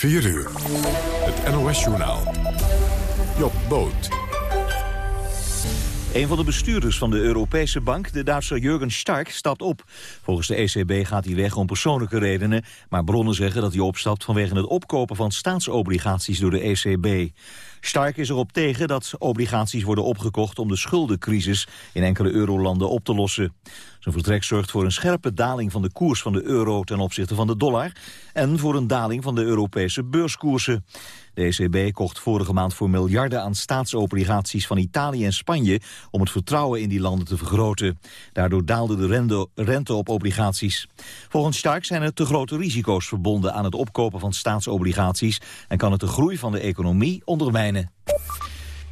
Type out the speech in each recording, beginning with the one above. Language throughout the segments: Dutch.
4 uur. Het NOS-journaal. Job Boot. Een van de bestuurders van de Europese Bank, de Duitser Jurgen Stark, stapt op. Volgens de ECB gaat hij weg om persoonlijke redenen... maar bronnen zeggen dat hij opstapt vanwege het opkopen van staatsobligaties door de ECB. Stark is erop tegen dat obligaties worden opgekocht om de schuldencrisis in enkele eurolanden op te lossen. Zijn vertrek zorgt voor een scherpe daling van de koers van de euro ten opzichte van de dollar en voor een daling van de Europese beurskoersen. De ECB kocht vorige maand voor miljarden aan staatsobligaties van Italië en Spanje om het vertrouwen in die landen te vergroten. Daardoor daalde de rente, op obligaties. Volgens Stark zijn er te grote risico's verbonden aan het opkopen van staatsobligaties en kan het de groei van de economie ondermijnen.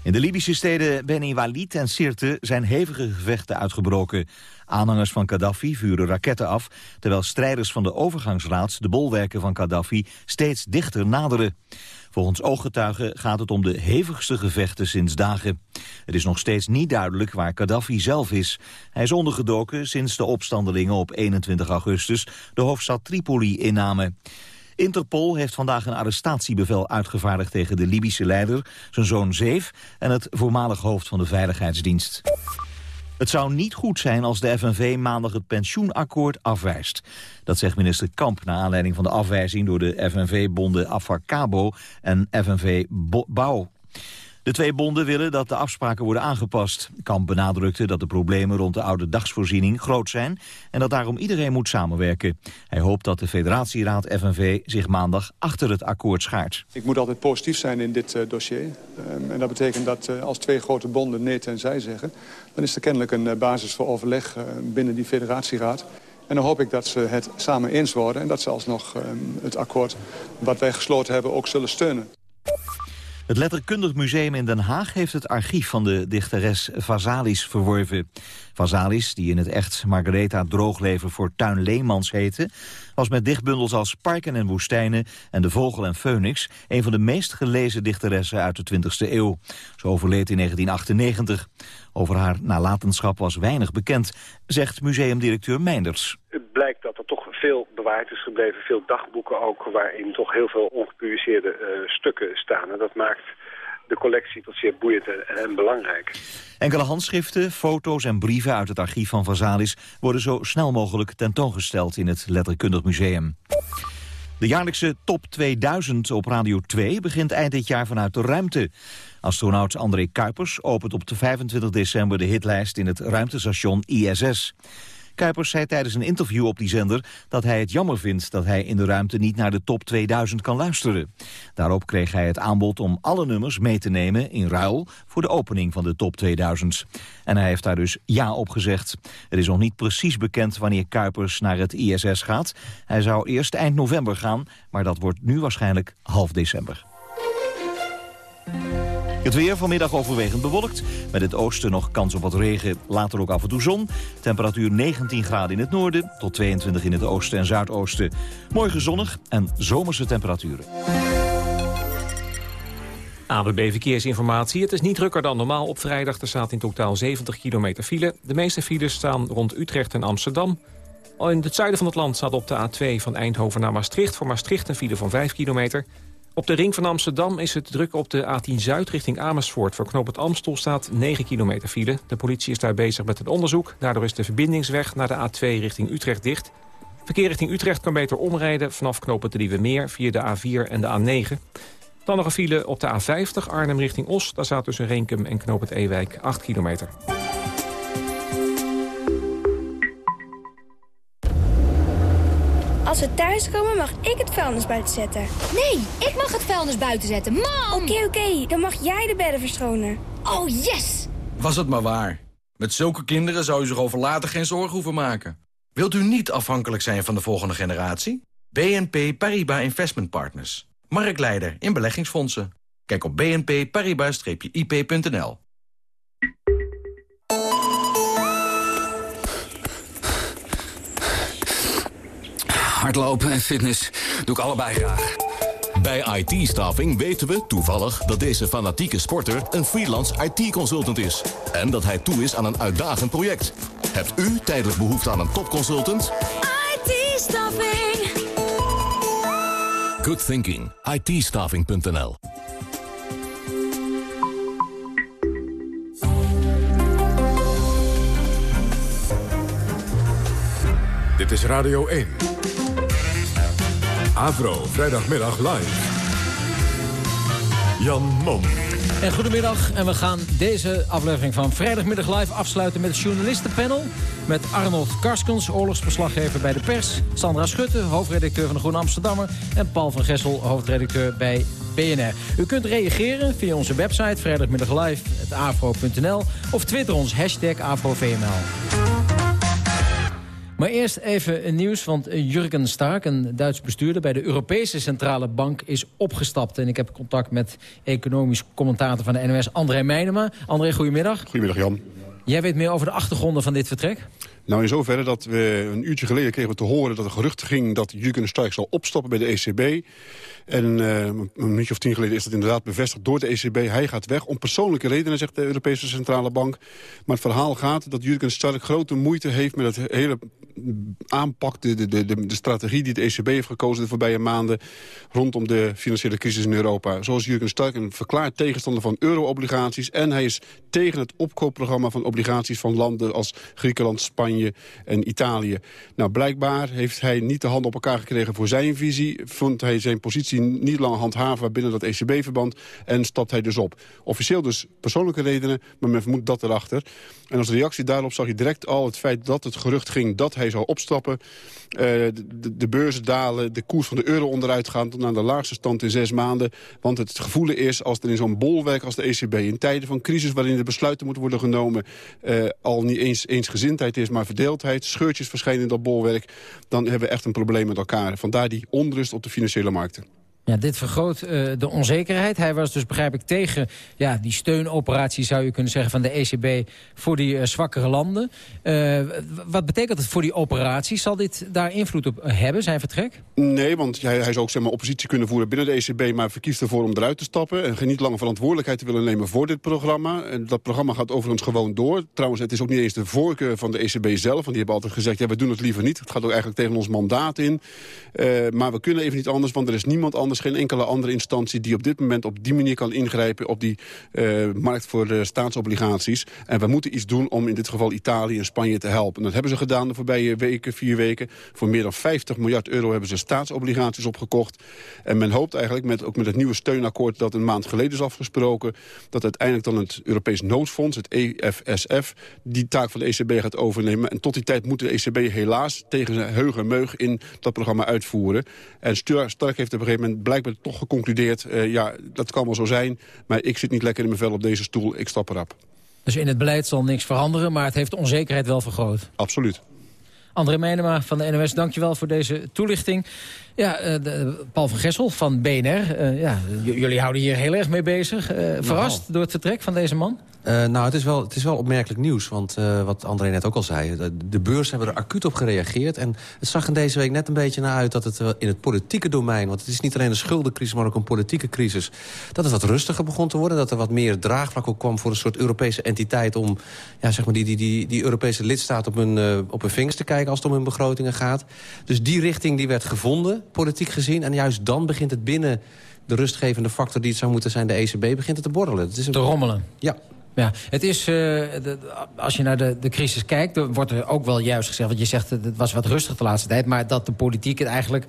In de Libische steden Beni Walid en Sirte zijn hevige gevechten uitgebroken. Aanhangers van Gaddafi vuren raketten af... terwijl strijders van de overgangsraad de bolwerken van Gaddafi steeds dichter naderen. Volgens ooggetuigen gaat het om de hevigste gevechten sinds dagen. Het is nog steeds niet duidelijk waar Gaddafi zelf is. Hij is ondergedoken sinds de opstandelingen op 21 augustus de hoofdstad Tripoli innamen. Interpol heeft vandaag een arrestatiebevel uitgevaardigd tegen de Libische leider, zijn zoon Zeef en het voormalig hoofd van de Veiligheidsdienst. Het zou niet goed zijn als de FNV maandag het pensioenakkoord afwijst. Dat zegt minister Kamp na aanleiding van de afwijzing door de FNV-bonden Afar-Cabo en FNV Bouw. De twee bonden willen dat de afspraken worden aangepast. Kamp benadrukte dat de problemen rond de oude dagsvoorziening groot zijn... en dat daarom iedereen moet samenwerken. Hij hoopt dat de federatieraad FNV zich maandag achter het akkoord schaart. Ik moet altijd positief zijn in dit uh, dossier. Um, en dat betekent dat uh, als twee grote bonden nee en zij zeggen... dan is er kennelijk een uh, basis voor overleg binnen die federatieraad... En dan hoop ik dat ze het samen eens worden... en dat ze alsnog um, het akkoord wat wij gesloten hebben ook zullen steunen. Het Letterkundig Museum in Den Haag heeft het archief van de dichteres Vazalis verworven. Vazalis, die in het echt Margaretha Droogleven voor Tuin Leemans heette... was met dichtbundels als Parken en Woestijnen en De Vogel en Phoenix... een van de meest gelezen dichteressen uit de 20e eeuw. Ze overleed in 1998. Over haar nalatenschap was weinig bekend, zegt museumdirecteur Meinders. Het blijkt dat er toch veel bewaard is gebleven, veel dagboeken ook... waarin toch heel veel ongepubliceerde uh, stukken staan. En dat maakt de collectie tot zeer boeiend en, belangrijk. Enkele handschriften, foto's en brieven uit het archief van Vazalis... worden zo snel mogelijk tentoongesteld in het Letterkundig Museum. De jaarlijkse Top 2000 op Radio 2 begint eind dit jaar vanuit de ruimte. Astronaut André Kuipers opent op de 25 december de hitlijst in het ruimtestation ISS. Kuipers zei tijdens een interview op die zender dat hij het jammer vindt dat hij in de ruimte niet naar de top 2000 kan luisteren. Daarop kreeg hij het aanbod om alle nummers mee te nemen in ruil voor de opening van de top 2000. En hij heeft daar dus ja op gezegd. Het is nog niet precies bekend wanneer Kuipers naar het ISS gaat. Hij zou eerst eind november gaan, maar dat wordt nu waarschijnlijk half december. Het weer vanmiddag overwegend bewolkt. Met het oosten nog kans op wat regen. Later ook af en toe zon. Temperatuur 19 graden in het noorden tot 22 in het oosten en zuidoosten. Morgen zonnig en zomerse temperaturen. ABB Verkeersinformatie. Het is niet drukker dan normaal op vrijdag. Er staat in totaal 70 kilometer file. De meeste files staan rond Utrecht en Amsterdam. Al in het zuiden van het land staat op de A2 van Eindhoven naar Maastricht... voor Maastricht een file van 5 kilometer... Op de ring van Amsterdam is het druk op de A10 Zuid richting Amersfoort. Voor knoop het Amstel staat 9 kilometer file. De politie is daar bezig met het onderzoek. Daardoor is de verbindingsweg naar de A2 richting Utrecht dicht. Verkeer richting Utrecht kan beter omrijden vanaf knoop het Meer via de A4 en de A9. Dan nog een file op de A50 Arnhem richting Os. Daar staat tussen Renkum en knoop het Ewijk 8 kilometer. Als we thuiskomen mag ik het vuilnis buiten zetten. Nee, ik mag het vuilnis buiten zetten. Mam! Oké, oké. Dan mag jij de bedden verschonen. Oh, yes! Was het maar waar. Met zulke kinderen zou u zich over later geen zorgen hoeven maken. Wilt u niet afhankelijk zijn van de volgende generatie? BNP Paribas Investment Partners. Marktleider in beleggingsfondsen. Kijk op bnpparibas-ip.nl. Hardlopen en fitness doe ik allebei graag. Bij IT-staffing weten we toevallig dat deze fanatieke sporter een freelance IT-consultant is. En dat hij toe is aan een uitdagend project. Hebt u tijdelijk behoefte aan een topconsultant? IT-staffing. Good thinking. ITstaffing.nl Dit is Radio 1. Avro, vrijdagmiddag live. Jan Mom. En goedemiddag. En we gaan deze aflevering van Vrijdagmiddag Live afsluiten met het journalistenpanel. Met Arnold Karskens, oorlogsverslaggever bij de pers. Sandra Schutte, hoofdredacteur van de Groene Amsterdammer. En Paul van Gessel, hoofdredacteur bij BNR. U kunt reageren via onze website vrijdagmiddaglive.afro.nl of twitter ons hashtag. Maar eerst even een nieuws, want Jurgen Stark, een Duits bestuurder... bij de Europese Centrale Bank is opgestapt. En ik heb contact met economisch commentator van de NOS, André Meijnema. André, goedemiddag. Goedemiddag, Jan. Jij weet meer over de achtergronden van dit vertrek? Nou, in zoverre dat we een uurtje geleden kregen te horen dat er gerucht ging dat Jurgen Stark zal opstappen bij de ECB. En uh, een minuutje of tien geleden is dat inderdaad bevestigd door de ECB. Hij gaat weg om persoonlijke redenen, zegt de Europese Centrale Bank. Maar het verhaal gaat dat Jurgen Stark grote moeite heeft met het hele aanpak, de, de, de, de strategie die de ECB heeft gekozen de voorbije maanden rondom de financiële crisis in Europa. Zoals Jurgen Stark een verklaard tegenstander van euro-obligaties en hij is tegen het opkoopprogramma van obligaties van landen als Griekenland, Spanje en Italië. Nou, blijkbaar heeft hij niet de hand op elkaar gekregen voor zijn visie, vond hij zijn positie niet langer handhaven binnen dat ECB-verband en stapt hij dus op. Officieel dus persoonlijke redenen, maar men vermoedt dat erachter. En als reactie daarop zag je direct al het feit dat het gerucht ging dat hij zou opstappen. Uh, de, de, beurzen dalen, de koers van de euro onderuit gaan naar de laagste stand in zes maanden. Want het gevoel is als er in zo'n bolwerk als de ECB in tijden van crisis waarin de besluiten moeten worden genomen uh, al niet eens eensgezindheid is, maar verdeeldheid, scheurtjes verschijnen in dat bolwerk, dan hebben we echt een probleem met elkaar. Vandaar die onrust op de financiële markten. Ja, dit vergroot uh, de onzekerheid. Hij was dus, begrijp ik, tegen ja, die steunoperatie, zou je kunnen zeggen, van de ECB voor die uh, zwakkere landen. Uh, wat betekent het voor die operatie? Zal dit daar invloed op hebben, zijn vertrek? Nee, want hij, hij zou ook zeg maar, oppositie kunnen voeren binnen de ECB, maar verkiest ervoor om eruit te stappen en niet langer verantwoordelijkheid te willen nemen voor dit programma. En dat programma gaat overigens gewoon door. Trouwens, het is ook niet eens de voorkeur van de ECB zelf, want die hebben altijd gezegd, ja, we doen het liever niet. Het gaat ook eigenlijk tegen ons mandaat in. maar we kunnen even niet anders, want er is niemand anders geen enkele andere instantie die op dit moment op die manier kan ingrijpen op die uh, markt voor de staatsobligaties. En we moeten iets doen om in dit geval Italië en Spanje te helpen. En dat hebben ze gedaan de voorbije weken, vier weken. Voor meer dan 50 miljard euro hebben ze staatsobligaties opgekocht. En men hoopt eigenlijk, met, ook met het nieuwe steunakkoord dat een maand geleden is afgesproken, dat uiteindelijk dan het Europees Noodfonds, het EFSF, die taak van de ECB gaat overnemen. En tot die tijd moet de ECB helaas tegen zijn heugen meug in dat programma uitvoeren. En Stark heeft op een gegeven moment blijkbaar toch geconcludeerd... Uh, ja, dat kan wel zo zijn, maar ik zit niet lekker in mijn vel op deze stoel. Ik stap erop. Dus in het beleid zal niks veranderen, maar het heeft de onzekerheid wel vergroot? Absoluut. André Meijnema van de NOS, dankjewel voor deze toelichting. Ja, uh, de, Paul van Gessel van BNR. Uh, ja, jullie houden hier heel erg mee bezig. Uh, verrast door het vertrek van deze man? Uh, nou, het is, wel, het is wel opmerkelijk nieuws. Want uh, wat André net ook al zei... De, de beurs hebben er acuut op gereageerd. En het zag er deze week net een beetje naar uit... dat het uh, in het politieke domein... want het is niet alleen een schuldencrisis, maar ook een politieke crisis... dat het wat rustiger begon te worden. Dat er wat meer draagvlak ook kwam voor een soort Europese entiteit... om ja, zeg maar die, die, die, die Europese lidstaat op hun, op hun vingers te kijken... als het om hun begrotingen gaat. Dus die richting die werd gevonden, politiek gezien. En juist dan begint het binnen de rustgevende factor die het zou moeten zijn... de ECB, begint het te borrelen. Het is een... Te rommelen. Ja, ja, het is, uh, de, als je naar de, de crisis kijkt, dan wordt er ook wel juist gezegd... want je zegt, het was wat rustig de laatste tijd... maar dat de politiek het eigenlijk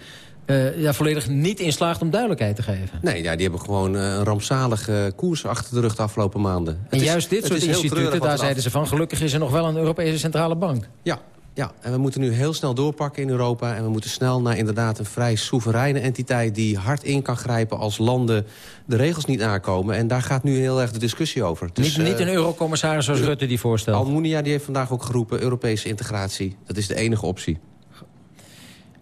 uh, ja, volledig niet in slaagt om duidelijkheid te geven. Nee, ja, die hebben gewoon uh, een rampzalige koers achter de rug de afgelopen maanden. En het juist is, dit soort instituten, daar zeiden ze van... gelukkig is er nog wel een Europese Centrale Bank. Ja, ja, en we moeten nu heel snel doorpakken in Europa. En we moeten snel naar inderdaad een vrij soevereine entiteit... die hard in kan grijpen als landen de regels niet aankomen. En daar gaat nu heel erg de discussie over. Dus, niet, niet een eurocommissaris zoals Rutte die voorstelt? Almunia die heeft vandaag ook geroepen Europese integratie. Dat is de enige optie.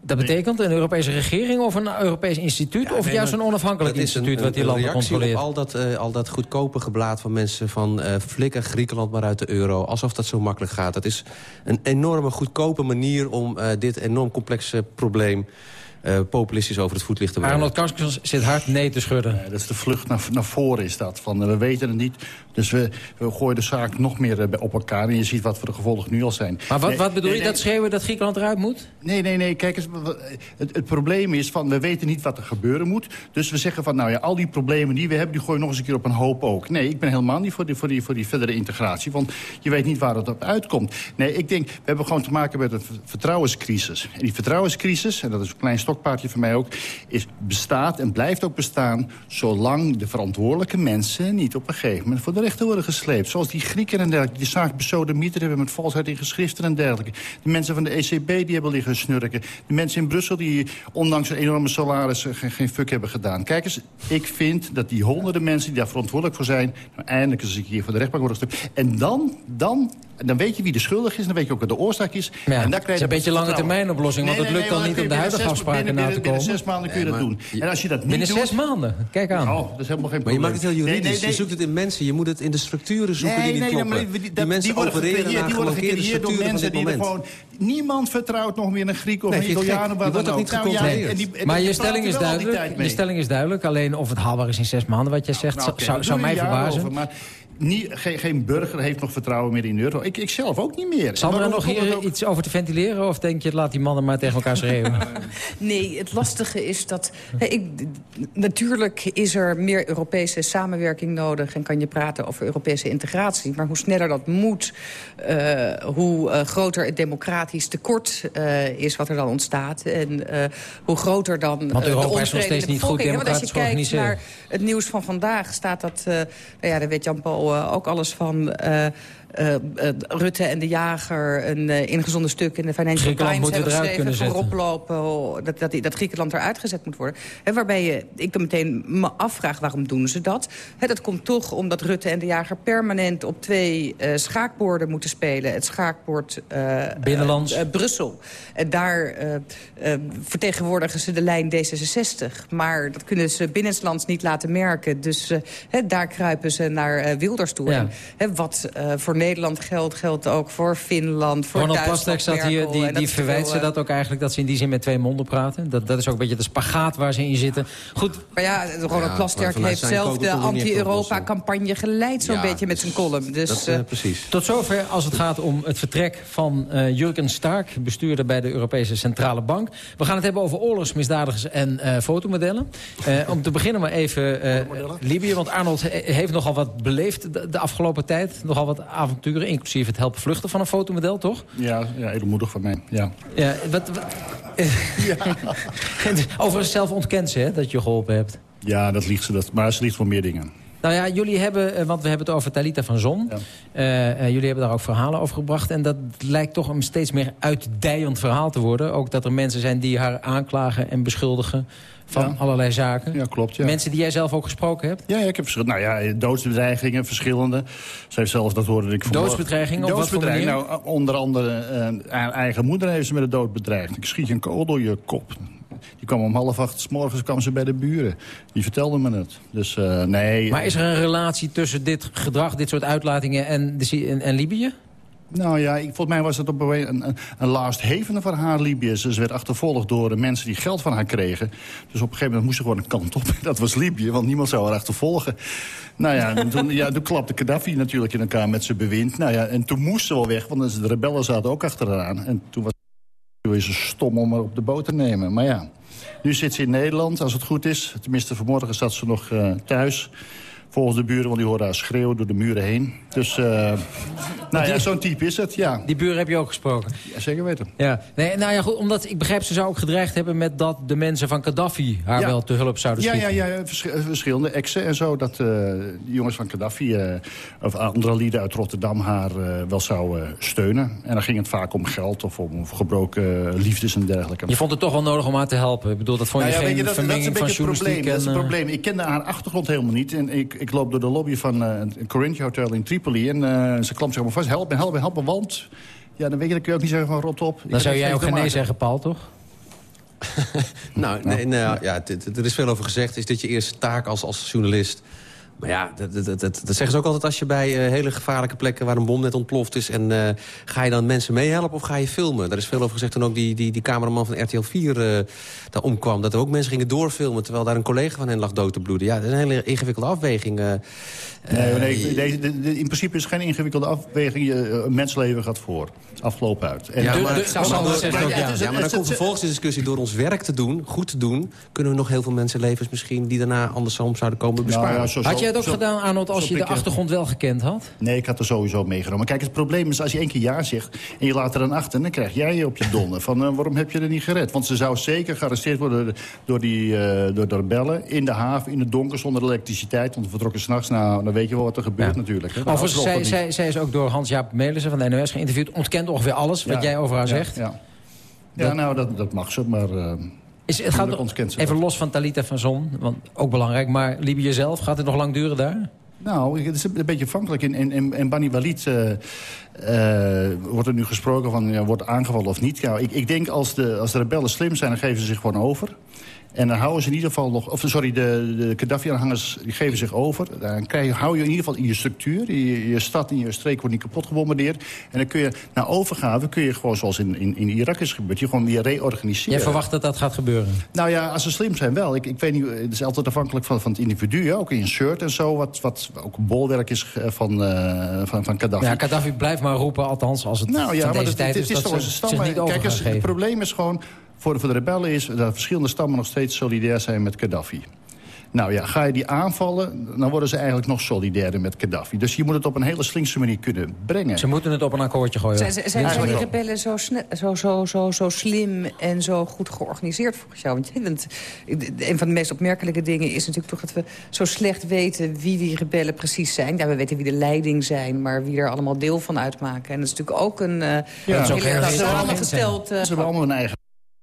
Dat betekent een Europese regering of een Europees instituut... of juist een onafhankelijk instituut wat die landen controleert? Op al dat, uh, al dat goedkope geblaad van mensen van uh, flikker Griekenland maar uit de euro. Alsof dat zo makkelijk gaat. Dat is een enorme goedkope manier om uh, dit enorm complexe probleem uh, populistisch over het voetlicht te brengen. Arnold Karskens zit hard nee te schudden. Nee, dat is de vlucht naar, naar voren is dat. Van, we weten het niet, dus we, we gooien de zaak nog meer op elkaar. En je ziet wat voor de gevolgen nu al zijn. Maar wat, wat bedoel je, dat schreeuwen dat Griekenland eruit moet? Nee, nee, nee, kijk eens, het, het probleem is van, we weten niet wat er gebeuren moet. Dus we zeggen van, nou ja, al die problemen die we hebben... die gooien nog eens een keer op een hoop ook. Nee, ik ben helemaal niet voor die, voor die, voor die verdere integratie. Want je weet niet waar het op uitkomt. Nee, ik denk, we hebben gewoon te maken met een vertrouwenscrisis. En die vertrouwenscrisis, en dat is een klein stokpaardje van mij ook... Is, bestaat en blijft ook bestaan... zolang de verantwoordelijke mensen niet op een gegeven moment... voor de worden gesleept. Zoals die Grieken en dergelijke. Die zaak besodemieter hebben met valsheid in geschriften en dergelijke. De mensen van de ECB die hebben liggen snurken. De mensen in Brussel die ondanks een enorme salaris geen, geen fuck hebben gedaan. Kijk eens, ik vind dat die honderden mensen die daar verantwoordelijk voor zijn... Nou, eindelijk eens een keer voor de rechtbank worden gestemd. En dan, dan dan weet je wie de schuldig is, dan weet je ook wat de oorzaak is. Ja, en dan krijg je het is een beetje lange termijn oplossing, want het lukt dan niet om de huidige afspraken na te komen. Binnen zes maanden kun je dat doen. En als je dat niet binnen zes maanden? Kijk aan. Oh, dat is helemaal geen probleem. Maar je maakt het heel juridisch. Je zoekt het in mensen. Je moet het in de structuren zoeken die niet kloppen. Die, die, mensen opereren naar geblokkeerde structuren van dit moment. Niemand vertrouwt nog meer een Griek of een Italiaan of wat dan ook. Nou, maar je stelling is duidelijk. Je stelling is duidelijk. Alleen of het haalbaar is in zes maanden, wat jij zegt, zou mij verbazen niet, geen, geen, burger heeft nog vertrouwen meer in de euro. Ik, ik zelf ook niet meer. Zal er nog hier iets over te ventileren? Of denk je, laat die mannen maar tegen elkaar schreeuwen? nee, het lastige is dat... ik, natuurlijk is er meer Europese samenwerking nodig... en kan je praten over Europese integratie. Maar hoe sneller dat moet, uh, hoe uh, groter het democratisch tekort uh, is... wat er dan ontstaat. En hoe groter dan Want Europa is nog steeds niet goed democratisch georganiseerd. Als je kijkt naar het nieuws van vandaag... staat dat, nou ja, daar weet Jan-Paul uh, ook alles van... Uh, uh, Rutte en de Jager een uh, ingezonden stuk in de Financial Times hebben geschreven... voorop lopen oh, dat, dat, dat Griekenland eruit gezet moet worden. He, waarbij je, ik dan meteen me afvraag waarom doen ze dat. He, dat komt toch omdat Rutte en de Jager permanent op twee uh, schaakborden moeten spelen. Het schaakbord Binnenlands. Brussel. En daar vertegenwoordigen ze de lijn D66. Maar dat kunnen ze binnenlands niet laten merken. Dus daar kruipen ze naar Wilders toe. Ja. En, wat voor Nederland geldt, geldt ook voor Finland, voor Ronald Duitsland. Plasterk zat hier, die, die verwijt ze eh, dat ook eigenlijk... dat ze in die zin met twee monden praten. Dat, dat is ook een beetje de spagaat waar ze in zitten. Goed. Maar ja, Ronald ja, Plasterk heeft zelf de anti-Europa-campagne geleid... zo'n beetje met zijn column. Dus, dat, uh, precies. Tot zover als het gaat om het vertrek van uh, Jurgen Stark... bestuurder bij de Europese Centrale Bank. We gaan het hebben over oorlogsmisdadigers en uh, fotomodellen. om te beginnen maar even Libië. Want Arnold heeft nogal wat beleefd de, de afgelopen tijd. Nogal wat avonturen, inclusief het helpen vluchten van een fotomodel, toch? Ja, ja edelmoedig van mij, ja. ja, wat, wat ja. Overigens zelf ontkent ze, hè, dat je geholpen hebt. Ja, dat liegt ze, dat, maar ze liegt voor meer dingen. Nou ja, jullie hebben, eh, want we hebben het over Talita van Zon. Ja. Uh, jullie hebben daar ook verhalen over gebracht. En dat lijkt toch een steeds meer uitdijend verhaal te worden. Ook dat er mensen zijn die haar aanklagen en beschuldigen van allerlei zaken. Ja, klopt. Ja. Mensen die jij zelf ook gesproken hebt? Ja, ja ik heb nou ja, doodsbedreigingen, verschillende. Ze heeft zelfs, dat hoorde ik vanmorgen. Doodsbedreigingen? Doodsbedreiging, nou, onder andere uh, eigen moeder heeft ze met de dood bedreigd. Ik schiet je een kool door je kop. Die kwam om half acht s morgens kwam ze bij de buren. Die vertelde me het. Dus uh, nee... Maar is er een relatie tussen dit gedrag, dit soort uitlatingen en, de, en, en Libië? Nou ja, volgens mij was het op een, een, een last hevende van haar Libië. Ze werd achtervolgd door de mensen die geld van haar kregen. Dus op een gegeven moment moest ze gewoon een kant op. Dat was Libië, want niemand zou haar achtervolgen. Nou ja, en toen, ja, toen klapte Gaddafi natuurlijk in elkaar met zijn bewind. Nou ja, en toen moest ze wel weg, want de rebellen zaten ook achteraan. En toen was ze stom om haar op de boot te nemen. Maar ja, nu zit ze in Nederland, als het goed is. Tenminste, vanmorgen zat ze nog uh, thuis volgens de buren, want die horen haar schreeuwen door de muren heen. Dus, uh, nou ja, zo'n type is het, ja. Die buren heb je ook gesproken? Ja, zeker weten. Ja. Nee, nou ja, goed, omdat ik begrijp, ze zou ook gedreigd hebben met dat de mensen van Gaddafi haar wel te hulp zouden schieten. Ja, ja, ja verschillende exen en zo. Dat uh, de jongens van Gaddafi, uh, of andere lieden uit Rotterdam, haar wel zouden steunen. En dan ging het vaak om geld of om gebroken liefdes en dergelijke. Je vond het toch wel nodig om haar te helpen? Ik bedoel, dat vond je nou ja, geen je, dat, is een beetje van probleem. Dat is het probleem. Ik kende haar achtergrond helemaal niet. En ik, ik loop door de lobby van uh, een Corinthia Hotel in Tripoli. En uh, ze klampt zich maar vast. Help me, help me, help me, want... Ja, dan weet je, dan kun je ook niet zeggen van rot op. Dan zou jij ook geen nee zeggen, Paul, toch? nou, nee, nou, ja, er is veel over gezegd. Is dat je eerste taak als, als journalist Maar ja, dat, dat, dat, dat, zeggen ze ook altijd als je bij uh, hele gevaarlijke plekken... waar een bom net ontploft is. En uh, ga je dan mensen meehelpen of ga je filmen? Daar is veel over gezegd toen ook die, die, die cameraman van RTL 4 uh, daar omkwam. Dat er ook mensen gingen doorfilmen... terwijl daar een collega van hen lag dood te bloeden. Ja, dat is een hele ingewikkelde afweging. nee, nee deze, de, de, in principe is het geen ingewikkelde afweging. Je, een mensleven gaat voor. Afgelopen uit. En ja, maar, de, ja. ja, maar dan komt vervolgens de discussie... door ons werk te doen, goed te doen... kunnen we nog heel veel mensenlevens misschien... die daarna andersom zouden komen besparen. Nou, ja, zo, jij het ook gedaan, Arnold, als je de achtergrond wel gekend had? Nee, ik had er sowieso meegenomen. Kijk, het probleem is als je één keer ja zegt... en je laat er dan achter, dan krijg jij je op je donder. Van uh, waarom heb je er niet gered? Want ze zou zeker gearresteerd worden door, die, uh, door de rebellen... in de haven, in het donker, zonder elektriciteit. Want we vertrokken s'nachts. Nou, dan weet je wel wat er gebeurt ja. natuurlijk. Hè. Overigens, zij, zij, zij, is ook door Hans-Jaap Melissen van de NOS geïnterviewd. Ontkent ongeveer alles wat jij over haar zegt. Ja, ja. nou, dat, dat mag ze, maar... Uh, is, het gaat even los van Talita van Zon, want ook belangrijk. Maar Libië zelf, gaat het nog lang duren daar? Nou, het is een beetje afhankelijk. In, in, in Bani Walid uh, uh, wordt er nu gesproken van... Ja, wordt aangevallen of niet. Ja, ik, ik denk als de, als de rebellen slim zijn, dan geven ze zich gewoon over. En dan houden ze in ieder geval nog... Of sorry, de, de Gaddafi-aanhangers geven zich over. Dan krijg je, hou je in ieder geval in je structuur. Je, je stad en je streek wordt niet kapot gebombardeerd. En dan kun je, na overgave kun je gewoon zoals in, in, in Irak is gebeurd... je gewoon weer reorganiseren. Jij verwacht dat dat gaat gebeuren? Nou ja, als ze slim zijn wel. Ik, ik weet niet, het is altijd afhankelijk van, van het individu. Ook in shirt en zo, wat, wat ook een bolwerk is eh, van, uh, van, van Gaddafi. Ja, Gaddafi blijft maar roepen, althans als het nou, ja, deze maar tijd is, is, dat ze zich niet Kijk, het probleem is gewoon voor, voor de rebellen is dat verschillende stammen nog steeds solidair zijn met Gaddafi. Nou ja, ga je die aanvallen, dan worden ze eigenlijk nog solidairder met Gaddafi. Dus je moet het op een hele slinkse manier kunnen brengen. Ze moeten het op een akkoordje gooien. Zijn, zijn die rebellen zo, zo, zo, zo, zo slim en zo goed georganiseerd volgens jou? Want een van de meest opmerkelijke dingen is natuurlijk toch dat we zo slecht weten wie die rebellen precies zijn. Ja, we weten wie de leiding zijn, maar wie er allemaal deel van uitmaken. En dat is natuurlijk ook een... Uh, ja, dat is ook allemaal gesteld. Uh, ze hebben allemaal een eigen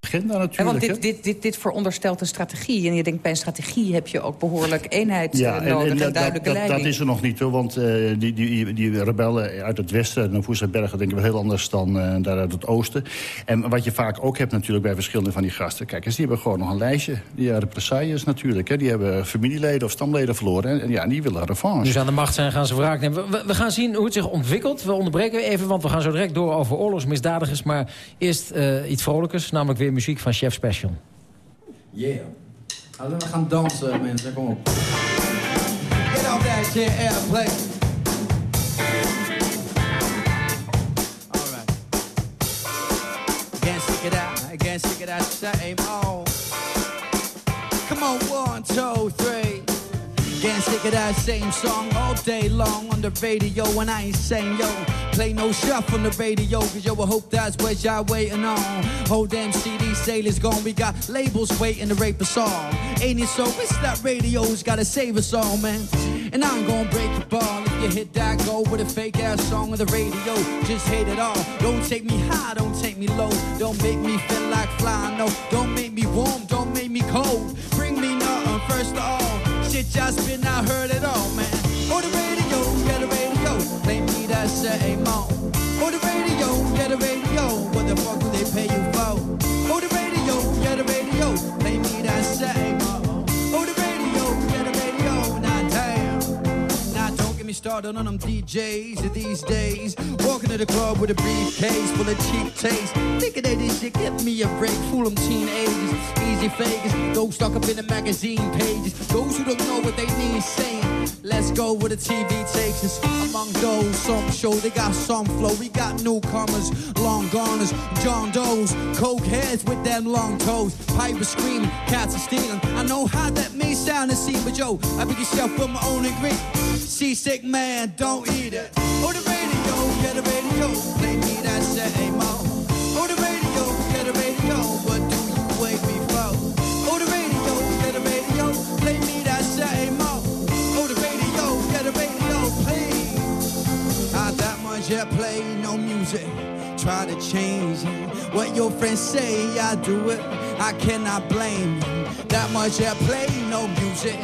agenda natuurlijk. want dit, dit, dit, dit veronderstelt een strategie. En je denkt, bij een strategie heb je ook behoorlijk eenheid ja, eh, nodig en, en, duidelijke dat, leiding. Dat is er nog niet, hoor. Want uh, die, die, die rebellen uit het westen, de Bergen, denken we heel anders dan uh, daar uit het oosten. En wat je vaak ook hebt natuurlijk bij verschillende van die gasten... kijk eens, die hebben gewoon nog een lijstje. Die hebben represailles natuurlijk. Hè. Die hebben familieleden of stamleden verloren. En, ja, die willen revanche. Dus aan de macht zijn gaan ze wraak nemen. We, we, gaan zien hoe het zich ontwikkelt. We onderbreken even, want we gaan zo direct door over oorlogsmisdadigers. Maar eerst uh, iets vrolijkers, namelijk weer muziek van Chef Special. Yeah. we gaan dansen, mensen. Kom op. Get off that shit, stick it out. Again, stick it out. Same on. Come on, one, two, three. Can't stick of that same song all day long on the radio and I ain't saying yo Play no shuff on the radio cause yo I hope that's what y'all waiting on. Whole damn CD sailors gone we got labels waiting to rape us all. Ain't it so? It's that radio's gotta save us all man. And I'm gonna break your ball if you hit that go with a fake ass song on the radio. Just hit it all. Don't take me high, don't take me low. Don't make me feel like flying, no. Don't make me warm, don't make me cold. Bring me nothing first of all shit just been, I heard it all, man. Oh, the radio, yeah, the radio, play me that same on. Oh, the radio, yeah, the radio, what the fuck do they pay you for? Oh, the radio, yeah, the radio, started on them DJs these days. Walking to the club with a briefcase full of cheap taste. Thinking they this shit, give me a break. Fool them teenagers, easy fakers. Those stuck up in the magazine pages. Those who don't know what they need saying. Let's go where the TV takes us. Among those, some show they got some flow. We got newcomers, long goners, John Doe's, coke heads with them long toes. Piper screaming, cats are stealing. I know how that may sound to see, but yo, I pick yourself from my own ingredient. Seasick man, don't eat it. Oh, the radio, get the radio, play me that same old. Oh, the radio, get the radio, what do you wake me for? Oh, the radio, get the radio, play me that same old. Oh, the radio, get the radio, play. Not that much yet play, no music. Try to change it. What your friends say, I do it. I cannot blame you. That much yet play, no music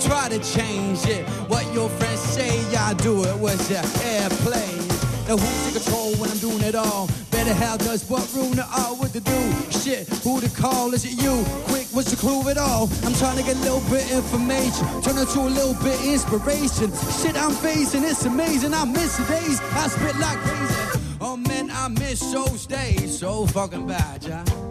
try to change it. What your friends say, I do it. What's your airplay? Now who's in control when I'm doing it all? Better how does what ruin it all? What to do? Shit, who to call? Is it you? Quick what's the clue at all? I'm trying to get a little bit information, turn it to a little bit inspiration. Shit I'm facing, it's amazing. I miss the days, I spit like crazy. Oh man, I miss those days, so fucking bad, yeah.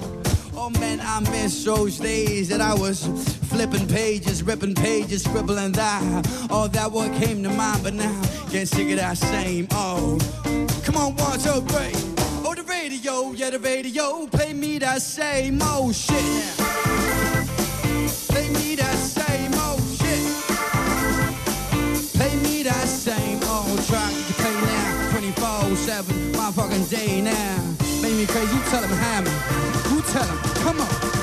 Oh man, I miss those days that I was flipping pages, ripping pages, scribbling that. All that what came to mind, but now can't sick of that same. Oh, come on, one, two, three. Oh, the radio, yeah, the radio, play me that same old shit. Play me that same old shit. Play me that same old track. You play now, 24/7, my fucking day now. Make me crazy, tell me. You tell him, come on.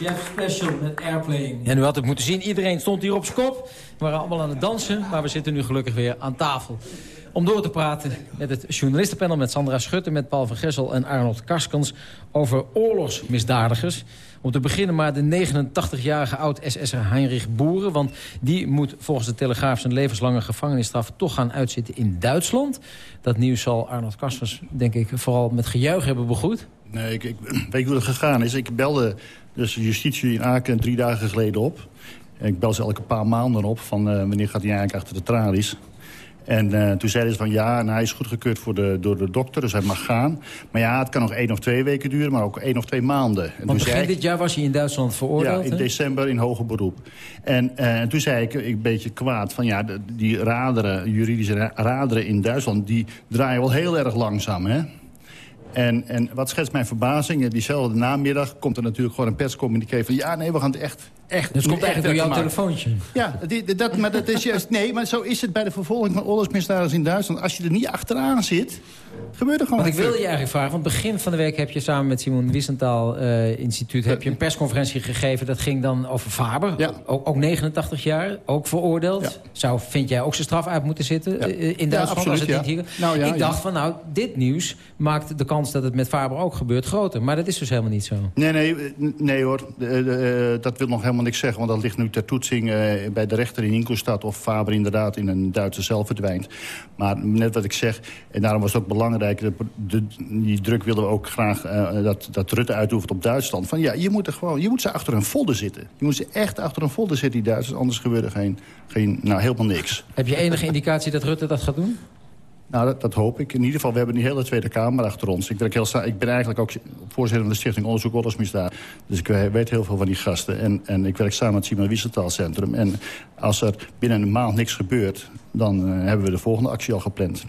Chef Special met Airplaying. En u had het moeten zien, iedereen stond hier op zijn kop. We waren allemaal aan het dansen, maar we zitten nu gelukkig weer aan tafel. Om door te praten met het journalistenpanel met Sandra Schutte... met Paul van Gessel en Arnold Karskens over oorlogsmisdadigers. Om te beginnen maar de 89-jarige oud-SS'er Heinrich Boeren... want die moet volgens de Telegraaf zijn levenslange gevangenisstraf... toch gaan uitzitten in Duitsland. Dat nieuws zal Arnold Karskens, denk ik, vooral met gejuich hebben begroet. Nee, ik, ik weet hoe het gegaan is. Ik belde dus de justitie in Aken drie dagen geleden op. En ik bel ze elke paar maanden op van uh, wanneer gaat hij eigenlijk achter de tralies. En uh, toen zeiden ze van ja, en hij is goedgekeurd voor de, door de dokter, dus hij mag gaan. Maar ja, het kan nog één of twee weken duren, maar ook één of twee maanden. En Want begin zei dit jaar was hij in Duitsland veroordeeld, Ja, in december in hoger beroep. En, uh, en toen zei ik, ik een beetje kwaad, van ja, die raderen, juridische ra- raderen in Duitsland... die draaien wel heel erg langzaam, hè? En, en wat schetst mijn verbazing, diezelfde namiddag komt er natuurlijk gewoon een perscommuniqué van... ja, nee, we gaan het echt... echt Dus het komt echt eigenlijk door jouw telefoontje. Ja, die, dat, maar dat is juist... Nee, maar zo is het bij de vervolging van oorlogsmisdadigers in Duitsland. Als je er niet achteraan zit, gebeurt er gewoon... Want ik wil je eigenlijk vragen, want begin van de week heb je samen met Simon Wiesenthal eh, Instituut... heb je een persconferentie gegeven, dat ging dan over Faber. Ook, ook 89 jaar, ook veroordeeld. Zou, vind jij, ook zijn straf uit moeten zitten eh, in Duitsland? absoluut, als het ja. niet hier... Nou, ja, ik ja. dacht van, nou, dit nieuws maakt de kans dat het met Faber ook gebeurt groter. Maar dat is dus helemaal niet zo. Nee, nee, eh, nee hoor. De- de, eh, dat wil nog helemaal niks zeggen. Want dat ligt nu ter toetsing eh, bij de rechter in Ingolstadt... of Faber inderdaad in een Duitse cel verdwijnt. Maar net wat ik zeg, en daarom was het ook belangrijk... De, die druk willen we ook graag eh, dat, dat Rutte uitoefent op Duitsland. Van ja, je moet, er gewoon, je moet ze achter een folder zitten. Je moet ze echt achter een folder zitten, die Duitsers. Anders gebeurt er geen, geen, nou, helemaal niks. Heb je enige indicatie dat Rutte dat gaat doen? Nou, dat, dat hoop ik. In ieder geval, we hebben die hele Tweede Kamer achter ons. Ik, heel, ik ben eigenlijk ook voorzitter van de Stichting Onderzoek Oorlogsmisdaad. Dus ik eh, weet heel veel van die gasten. En, en ik werk samen met het Simon Wiesenthal Centrum. En als er binnen een maand niks gebeurt... dan eh, hebben we de volgende actie al gepland.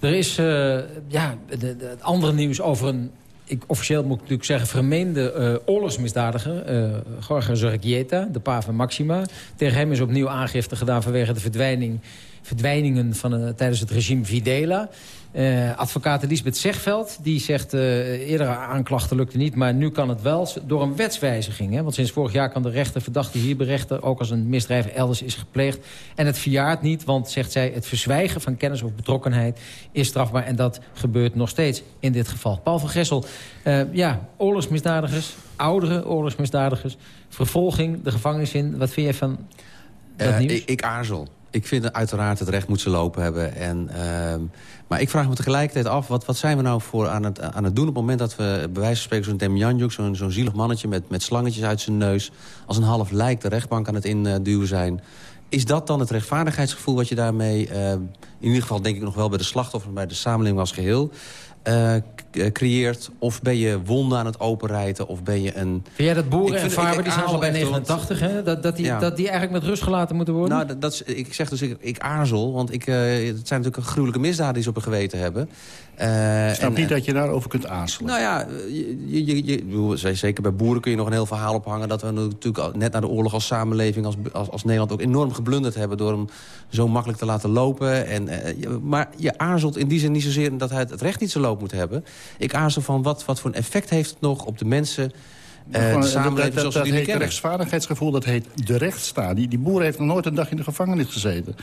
Er is eh, ja, het andere nieuws over een... Ik, officieel moet ik natuurlijk zeggen, vermeende eh, oorlogsmisdadiger. eh Jorge Zorregieta, de pa van Maxima. Tegen hem is opnieuw aangifte gedaan vanwege de verdwijning, verdwijningen van, eh, tijdens het regime Videla. Eh advocaat Elisabeth Zegveld die zegt... eh eerdere aanklachten lukte niet, maar nu kan het wel door een wetswijziging. Hè? Want sinds vorig jaar kan de rechter verdachte hier berechten... ook als een misdrijf elders is gepleegd. En het verjaart niet, want, zegt zij... het verzwijgen van kennis of betrokkenheid is strafbaar. En dat gebeurt nog steeds in dit geval. Paul van Gessel, ja, oorlogsmisdadigers... oudere oorlogsmisdadigers, vervolging, de gevangenis in. Wat vind jij van dat nieuws? ik, ik aarzel. Ik vind uiteraard het recht moet ze lopen hebben. En, ehm, maar ik vraag me tegelijkertijd af, wat, wat zijn we nou voor aan het, aan het doen... op het moment dat we bij wijze van spreken zo'n Demjanjuk... zo'n zo'n zielig mannetje met, met slangetjes uit zijn neus... als een half lijk de rechtbank aan het induwen zijn... Is dat dan het rechtvaardigheidsgevoel wat je daarmee... eh, in ieder geval denk ik nog wel bij de slachtoffer... bij de samenleving als geheel... eh, creëert? Of ben je wonden aan het openrijden? Of ben je een... Vind jij dat Boeren en Faber, die zijn allebei echt, want- 89, hè? Dat, dat, die, Ja. dat die eigenlijk met rust gelaten moeten worden? Nou, dat, dat is, ik zeg dus, ik, ik aarzel, want ik, eh, het zijn natuurlijk gruwelijke misdaden die ze op hun geweten hebben. Eh, Ik snap en, niet eh, dat je daarover kunt aarzelen. Nou ja, je, je, je, zeker bij boeren kun je nog een heel verhaal ophangen... dat we natuurlijk net na de oorlog als samenleving, als, als, als Nederland... ook enorm geblunderd hebben door hem zo makkelijk te laten lopen. En, eh, maar je aarzelt in die zin niet zozeer dat hij het recht niet zo loop moet hebben. Ik aarzel van wat, wat voor een effect heeft het nog op de mensen... Uh, de samenleving dat, dat, dat heet rechtsvaardigheidsgevoel, dat heet de rechtsstaat. Die, die boer heeft nog nooit een dag in de gevangenis gezeten.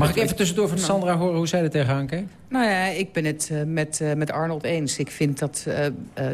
Mag ik even tussendoor van Sandra horen hoe zij er tegenaan kijkt? Nou ja, ik ben het uh, met, uh, met Arnold eens. Ik vind dat uh,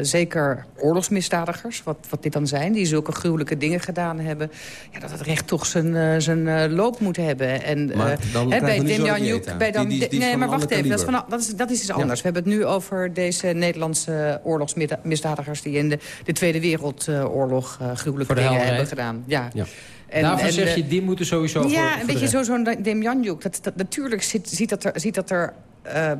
zeker oorlogsmisdadigers, wat, wat dit dan zijn... die zulke gruwelijke dingen gedaan hebben... Ja, dat het recht toch zijn, zijn loop moet hebben. En, maar dan hè, bij Demjan Juk... Bij dan, die, die, die nee, maar wacht even, dat is, van, dat, is, dat is iets anders. Ja. We hebben het nu over deze Nederlandse oorlogsmisdadigers... die in de, de Tweede Wereldoorlog gruwelijke dingen hebben gedaan. Ja. ja. En, Daarvan en, zeg je, die moeten sowieso... Ja, voor, een beetje zo'n zo Demjanjuk. Dat, dat, natuurlijk ziet, ziet, dat er, ziet dat er uh,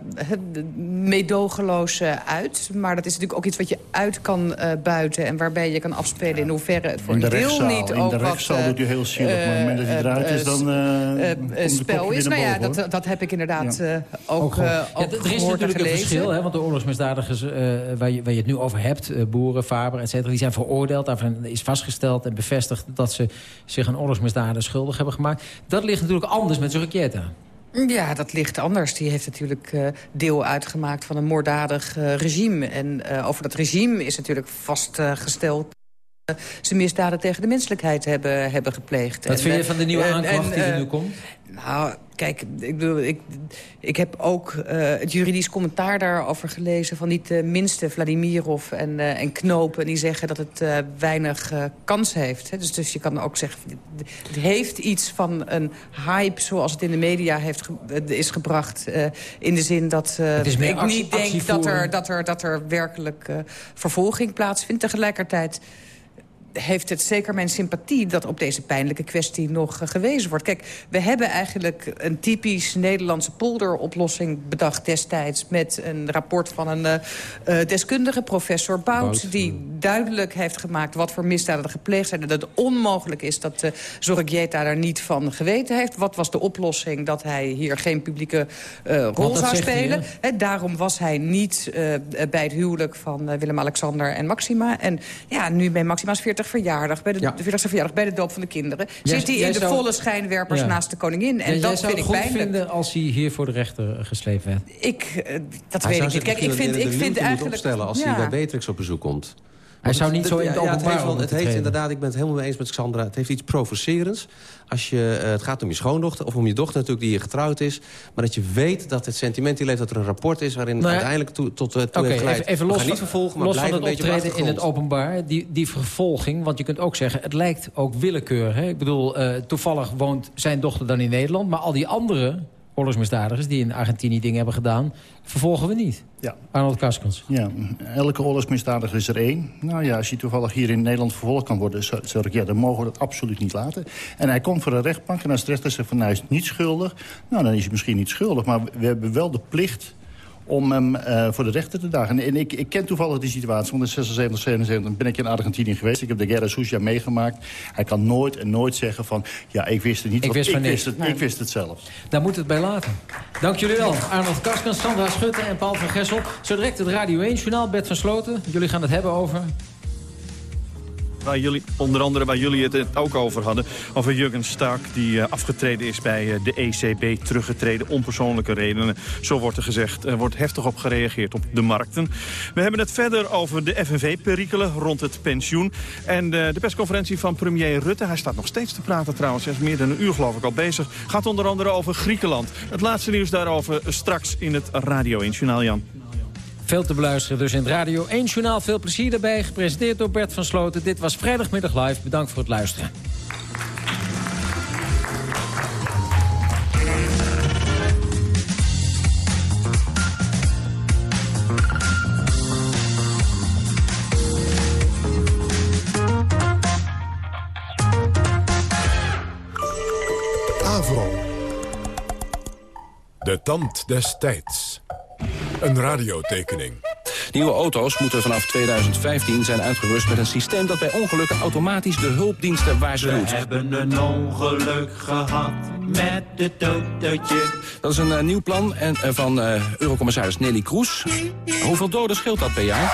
meedogenloos uit. Maar dat is natuurlijk ook iets wat je uit kan uh, buiten... en waarbij je kan afspelen in hoeverre het voor een deel niet ook In de rechtszaal doet u heel zielig, maar op het moment dat hij eruit is... dan uh, spel is. Nou ja, dat, dat heb ik inderdaad ja. ook, ook, ja, Er is natuurlijk een verschil, hè, want de oorlogsmisdadigers... waar, je, waar je het nu over hebt, boeren, Faber, et cetera... die zijn veroordeeld, daarvan is vastgesteld en bevestigd... dat ze zich aan oorlogsmisdaden schuldig hebben gemaakt. Dat ligt natuurlijk anders met Zorricchietta. Ja, dat ligt anders. Die heeft natuurlijk uh, deel uitgemaakt van een moorddadig uh, regime. En uh, over dat regime is natuurlijk vastgesteld... ze misdaden tegen de menselijkheid hebben, hebben gepleegd. Wat en, vind je van de nieuwe aanklacht die er nu komt? Nou, Kijk, ik, bedoel, ik, ik heb ook uh, het juridisch commentaar daarover gelezen... van niet de minste Vladimirov en, uh, en Knopen... die zeggen dat het uh, weinig kans heeft. Hè. Dus, dus je kan ook zeggen, het heeft iets van een hype... zoals het in de media heeft ge is gebracht. in de zin dat ik niet denk dat er, dat, er, dat er werkelijk vervolging plaatsvindt. Tegelijkertijd heeft het zeker mijn sympathie dat op deze pijnlijke kwestie nog uh, gewezen wordt. Kijk, we hebben eigenlijk een typisch Nederlandse polderoplossing bedacht destijds... met een rapport van een uh, deskundige, professor Bout... die duidelijk heeft gemaakt wat voor misdaden er gepleegd zijn... en dat het onmogelijk is dat uh, Zorgieta daar niet van geweten heeft. Wat was de oplossing dat hij hier geen publieke rol zou spelen? He, daarom was hij niet bij het huwelijk van Willem-Alexander en Maxima. En ja, nu bij Maxima's 40 verjaardag, bij de, ja. de 40 verjaardag, bij de doop van de kinderen... Jij, zit hij in de zou, volle schijnwerpers ja. naast de koningin. En dat vind ik goed pijnlijk. vinden als hij hier voor de rechter geslepen werd? Ik, uh, dat hij weet ik niet. Kijk, ik vind, ik vind eigenlijk... opstellen als hij bij Beatrix op bezoek komt. Hij zou niet zo in het openbaar ja, het heeft, het heeft inderdaad, ik ben het helemaal mee eens met Sandra... het heeft iets provocerends. Als je, uh, het gaat om je schoondochter, of om je dochter natuurlijk die je getrouwd is... maar dat je weet dat het sentiment die leeft, dat er een rapport is... waarin nou ja, uiteindelijk to, tot uh, toe okay, Even, even los, niet vervolgen, maar los van het optreden in het openbaar, die, die vervolging... want je kunt ook zeggen, het lijkt ook willekeur. Hè? Ik bedoel, uh, toevallig woont zijn dochter dan in Nederland... maar al die andere oorlogsmisdadigers die in Argentinië dingen hebben gedaan... vervolgen we niet. Ja. Arnold Kaskens. Ja, elke oorlogsmisdadiger is er één. Nou ja, als hij toevallig hier in Nederland vervolgd kan worden... zeg ik, ja, dan mogen we dat absoluut niet laten. En hij komt voor een rechtbank en als de rechter zegt van... hij is niet schuldig, nou, dan is hij misschien niet schuldig. Maar we hebben wel de plicht om hem uh, voor de rechter te dagen. En, ik, ik, ken toevallig die situatie, want in 76, 77 ben ik in Argentinië geweest. Ik heb de Guerra Sucia meegemaakt. Hij kan nooit en nooit zeggen van, ja, ik wist het niet. Ik, wist, ik wist, het, nee. ik wist het zelf. Daar moet het bij laten. Dank jullie wel. Arnold Kaskens, Sandra Schutte en Paul van Gessel. Zo direct het Radio 1-journaal, Bert van Sloten. Jullie gaan het hebben over waar jullie, onder andere waar jullie het ook over hadden. Over Jurgen Stark, die uh, afgetreden is bij uh, de ECB, teruggetreden, onpersoonlijke redenen. Zo wordt er gezegd, er wordt heftig op gereageerd op de markten. We hebben het verder over de FNV-perikelen rond het pensioen. En uh, de persconferentie van premier Rutte, hij staat nog steeds te praten trouwens, hij is meer dan een uur geloof ik al bezig. Gaat onder andere over Griekenland. Het laatste nieuws daarover straks in het Radio 1 Journaal, Jan. Veel te beluisteren dus in het Radio 1 Journaal. Veel plezier daarbij. Gepresenteerd door Bert van Sloten. Dit was Vrijdagmiddag Live. Bedankt voor het luisteren. De tand des tijds. Een radiotekening. Nieuwe auto's moeten vanaf 2015 zijn uitgerust met een systeem dat bij ongelukken automatisch de hulpdiensten waarschuwt. We hebben een ongeluk gehad met het autootje. Dat is een uh, nieuw plan en, uh, van uh, Eurocommissaris Nelly Kroes. Hoeveel doden scheelt dat per jaar?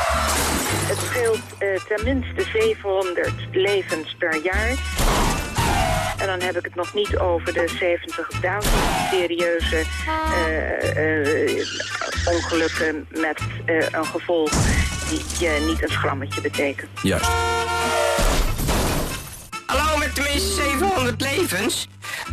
Het scheelt tenminste 700 levens per jaar. En dan heb ik het nog niet over de 70.000 serieuze uh, uh, ongelukken met uh, een gevolg die je niet een schrammetje betekent. Juist. tenminste 700 levens.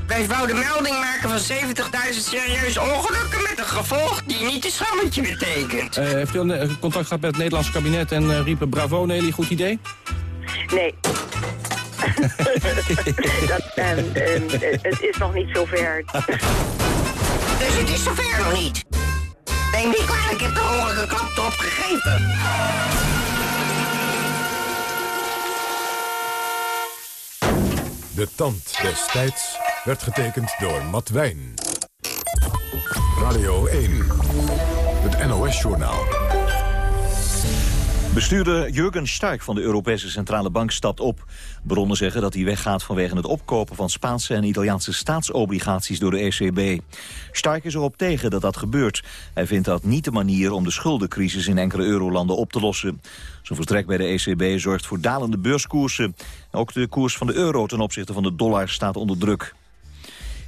Wij wouden melding maken van 70.000 serieuze ongelukken met een gevolg die niet een schrammetje betekent. Uh, heeft u een contact gehad met het Nederlandse kabinet en uh, riepen bravo Nelly, goed idee? Nee. Dat, um, um, het is nog niet zover. dus het is zover nog niet? Nee, niet kwalijk, ik heb de hongerige klap erop gegeven. De tand des tijds werd getekend door Matt Wijn. Radio 1, het NOS-journaal. Bestuurder Jurgen Stark van de Europese Centrale Bank stapt op. Bronnen zeggen dat hij weggaat vanwege het opkopen van Spaanse en Italiaanse staatsobligaties door de ECB. Stark is erop tegen dat dat gebeurt. Hij vindt dat niet de manier om de schuldencrisis in enkele eurolanden op te lossen. Zijn vertrek bij de ECB zorgt voor dalende beurskoersen. Ook de koers van de euro ten opzichte van de dollar staat onder druk.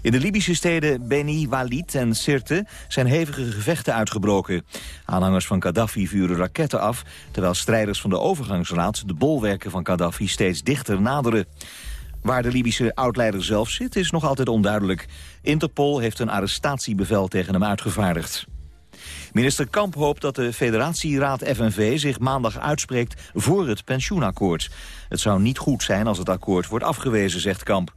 In de Libische steden Beni, Walid en Sirte zijn hevige gevechten uitgebroken. Aanhangers van Gaddafi vuren raketten af... terwijl strijders van de overgangsraad de bolwerken van Gaddafi steeds dichter naderen. Waar de Libische oudleider zelf zit is nog altijd onduidelijk. Interpol heeft een arrestatiebevel tegen hem uitgevaardigd. Minister Kamp hoopt dat de federatieraad FNV zich maandag uitspreekt voor het pensioenakkoord. Het zou niet goed zijn als het akkoord wordt afgewezen, zegt Kamp.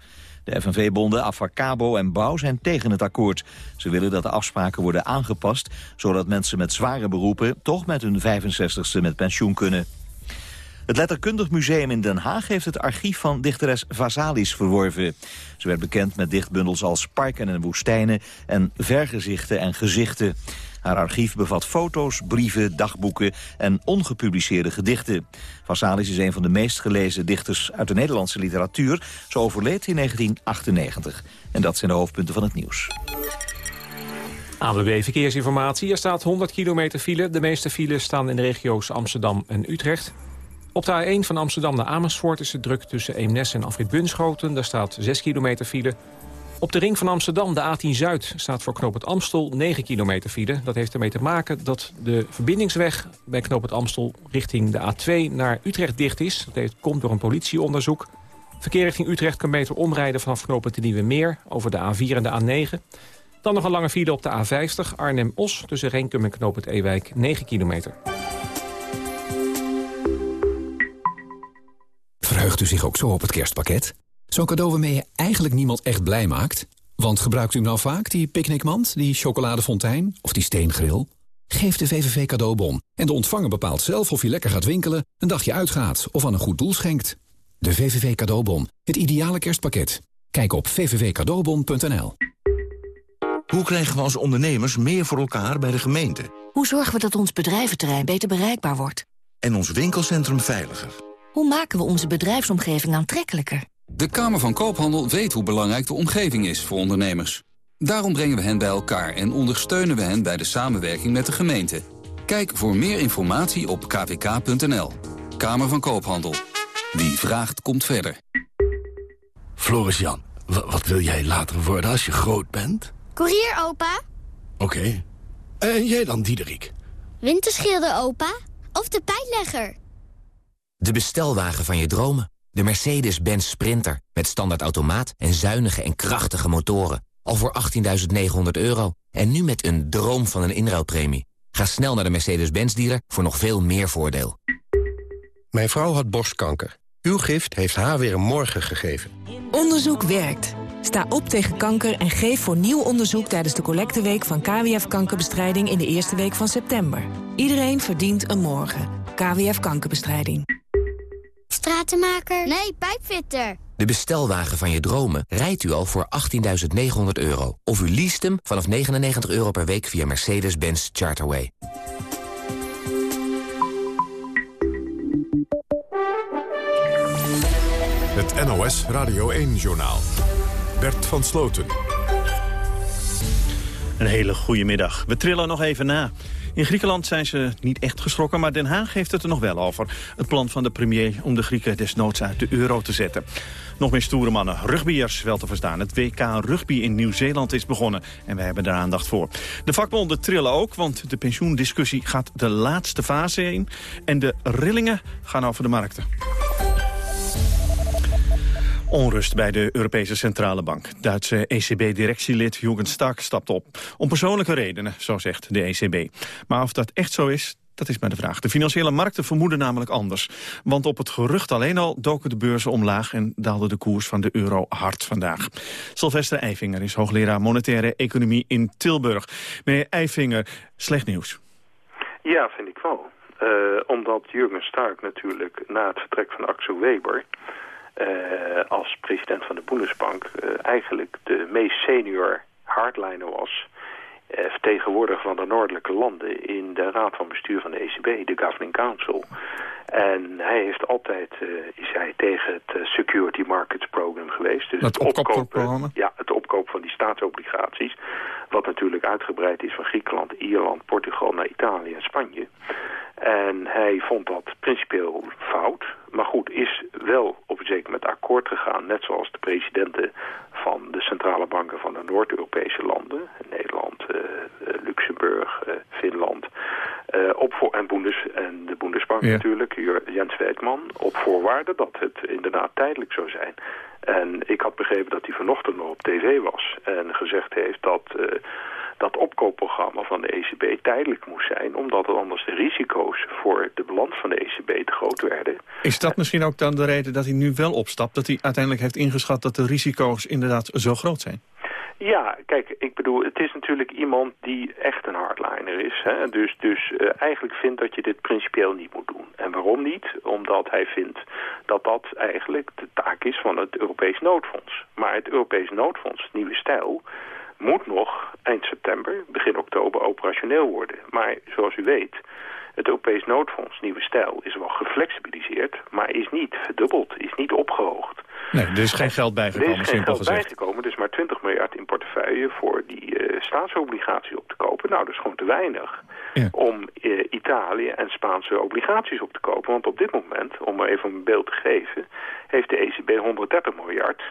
De FNV-bonden Afacabo en Bouw zijn tegen het akkoord. Ze willen dat de afspraken worden aangepast... zodat mensen met zware beroepen toch met hun 65ste met pensioen kunnen. Het Letterkundig Museum in Den Haag heeft het archief van dichteres Vasalis verworven. Ze werd bekend met dichtbundels als Parken en Woestijnen en Vergezichten en Gezichten. Haar archief bevat foto's, brieven, dagboeken en ongepubliceerde gedichten. Vassalis is een van de meest gelezen dichters uit de Nederlandse literatuur. Ze overleed in 1998. En dat zijn de hoofdpunten van het nieuws. ABB Verkeersinformatie. Er staat 100 kilometer file. De meeste files staan in de regio's Amsterdam en Utrecht. Op de A1 van Amsterdam naar Amersfoort is het druk tussen Eemnes en Afrit Bunschoten. Daar staat 6 kilometer file. Op de ring van Amsterdam, de A10 Zuid, staat voor Knoop het Amstel 9 kilometer file. Dat heeft ermee te maken dat de verbindingsweg bij Knoop het Amstel richting de A2 naar Utrecht dicht is. Dat heeft, komt door een politieonderzoek. Verkeer richting Utrecht kan beter omrijden vanaf Knoop het Nieuwe Meer over de A4 en de A9. Dan nog een lange file op de A50 Arnhem-Os tussen Renkum en Knoop het Ewijk 9 kilometer. Verheugt u zich ook zo op het kerstpakket? Zo'n cadeau waarmee je eigenlijk niemand echt blij maakt? Want gebruikt u nou vaak die picknickmand, die chocoladefontein of die steengril? Geef de VVV cadeaubon en de ontvanger bepaalt zelf of je lekker gaat winkelen, een dagje uitgaat of aan een goed doel schenkt. De VVV cadeaubon, het ideale kerstpakket. Kijk op vvvcadeaubon.nl. Hoe krijgen we als ondernemers meer voor elkaar bij de gemeente? Hoe zorgen we dat ons bedrijventerrein beter bereikbaar wordt? En ons winkelcentrum veiliger? Hoe maken we onze bedrijfsomgeving aantrekkelijker? De Kamer van Koophandel weet hoe belangrijk de omgeving is voor ondernemers. Daarom brengen we hen bij elkaar en ondersteunen we hen bij de samenwerking met de gemeente. Kijk voor meer informatie op kvk.nl. Kamer van Koophandel. Wie vraagt, komt verder. Floris Jan, wat wil jij later worden als je groot bent? Koerier, opa. Oké. En jij dan, Diederik? Winterschilder, opa. Of de pijnlegger. De bestelwagen van je dromen. De Mercedes-Benz Sprinter. Met standaard automaat en zuinige en krachtige motoren. Al voor 18.900 euro. En nu met een droom van een inruilpremie. Ga snel naar de Mercedes-Benz dealer voor nog veel meer voordeel. Mijn vrouw had borstkanker. Uw gift heeft haar weer een morgen gegeven. Onderzoek werkt. Sta op tegen kanker en geef voor nieuw onderzoek tijdens de collecteweek van KWF Kankerbestrijding in de eerste week van september. Iedereen verdient een morgen. KWF Kankerbestrijding. Stratenmaker? Nee, pijpfitter. De bestelwagen van je dromen rijdt u al voor 18.900 euro. Of u leest hem vanaf 99 euro per week via Mercedes-Benz Charterway. Het NOS Radio 1-journaal. Bert van Sloten. Een hele goede middag. We trillen nog even na. In Griekenland zijn ze niet echt geschrokken, maar Den Haag heeft het er nog wel over. Het plan van de premier om de Grieken desnoods uit de euro te zetten. Nog meer stoere mannen, rugbyers wel te verstaan. Het WK Rugby in Nieuw-Zeeland is begonnen en wij hebben daar aandacht voor. De vakbonden trillen ook, want de pensioendiscussie gaat de laatste fase in. En de rillingen gaan over de markten. Onrust bij de Europese Centrale Bank. Duitse ECB-directielid Jürgen Stark stapt op. Om persoonlijke redenen, zo zegt de ECB. Maar of dat echt zo is, dat is maar de vraag. De financiële markten vermoeden namelijk anders. Want op het gerucht alleen al doken de beurzen omlaag... en daalde de koers van de euro hard vandaag. Sylvester Eifinger is hoogleraar monetaire economie in Tilburg. Meneer Eifinger, slecht nieuws. Ja, vind ik wel. Uh, omdat Jurgen Stark natuurlijk na het vertrek van Axel Weber... Uh, als president van de Bundesbank uh, eigenlijk de meest senior hardliner was eh, vertegenwoordiger van de noordelijke landen in de raad van bestuur van de ECB, de Governing Council. En hij heeft altijd, uh, is hij tegen het uh, Security Markets Program geweest. Dus het, het opkopen, ja, het opkopen van die staatsobligaties. Wat natuurlijk uitgebreid is van Griekenland, Ierland, Portugal naar Italië en Spanje. En hij vond dat principieel fout. Maar goed, is wel op een zeker moment akkoord gegaan. Net zoals de presidenten van de centrale banken van de Noord-Europese landen. Nederland, uh, Luxemburg, Finland. Op voor, en, Boendes, en de Bundesbank ja. natuurlijk, Jens Weidman. Op voorwaarde dat het inderdaad tijdelijk zou zijn. En ik had begrepen dat hij vanochtend nog op tv was. En gezegd heeft dat dat opkoopprogramma van de ECB tijdelijk moest zijn... omdat anders de risico's voor de balans van de ECB te groot werden. Is dat misschien ook dan de reden dat hij nu wel opstapt? Dat hij uiteindelijk heeft ingeschat dat de risico's inderdaad zo groot zijn? Ja, kijk, ik bedoel, het is natuurlijk iemand die echt een hardliner is. Hè? Dus, dus uh, eigenlijk vindt dat je dit principieel niet moet doen. En waarom niet? Omdat hij vindt dat dat eigenlijk de taak is van het Europees noodfonds. Maar het Europees noodfonds, nieuwe stijl moet nog eind september, begin oktober operationeel worden. Maar zoals u weet, het Europees noodfonds Nieuwe Stijl is wel geflexibiliseerd, maar is niet verdubbeld, is niet opgehoogd. Nee, er is geen geld bijgekomen, Er is geen geld bijgekomen, dus maar 20 miljard in portefeuille voor die uh, staatsobligatie op te kopen. Nou, dat is gewoon te weinig ja. om uh, Italië en Spaanse obligaties op te kopen. Want op dit moment, om maar even een beeld te geven, heeft de ECB 130 miljard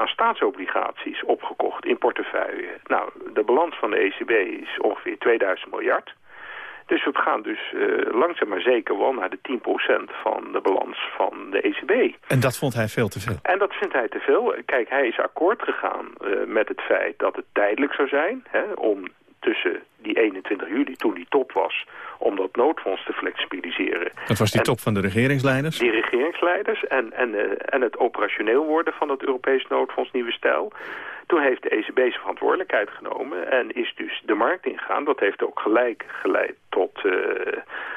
aan staatsobligaties opgekocht in portefeuille. Nou, de balans van de ECB is ongeveer 2000 miljard. Dus we gaan dus uh, langzaam maar zeker wel naar de 10% van de balans van de ECB. En dat vond hij veel te veel? En dat vindt hij te veel. Kijk, hij is akkoord gegaan uh, met het feit dat het tijdelijk zou zijn... Hè, om tussen die 21 juli, toen die top was, om dat noodfonds te flexibiliseren. Dat was die top van de regeringsleiders? Die regeringsleiders en, en, uh, en het operationeel worden van het Europees noodfonds Nieuwe Stijl. Toen heeft de ECB zijn verantwoordelijkheid genomen en is dus de markt ingegaan. Dat heeft ook gelijk geleid tot uh,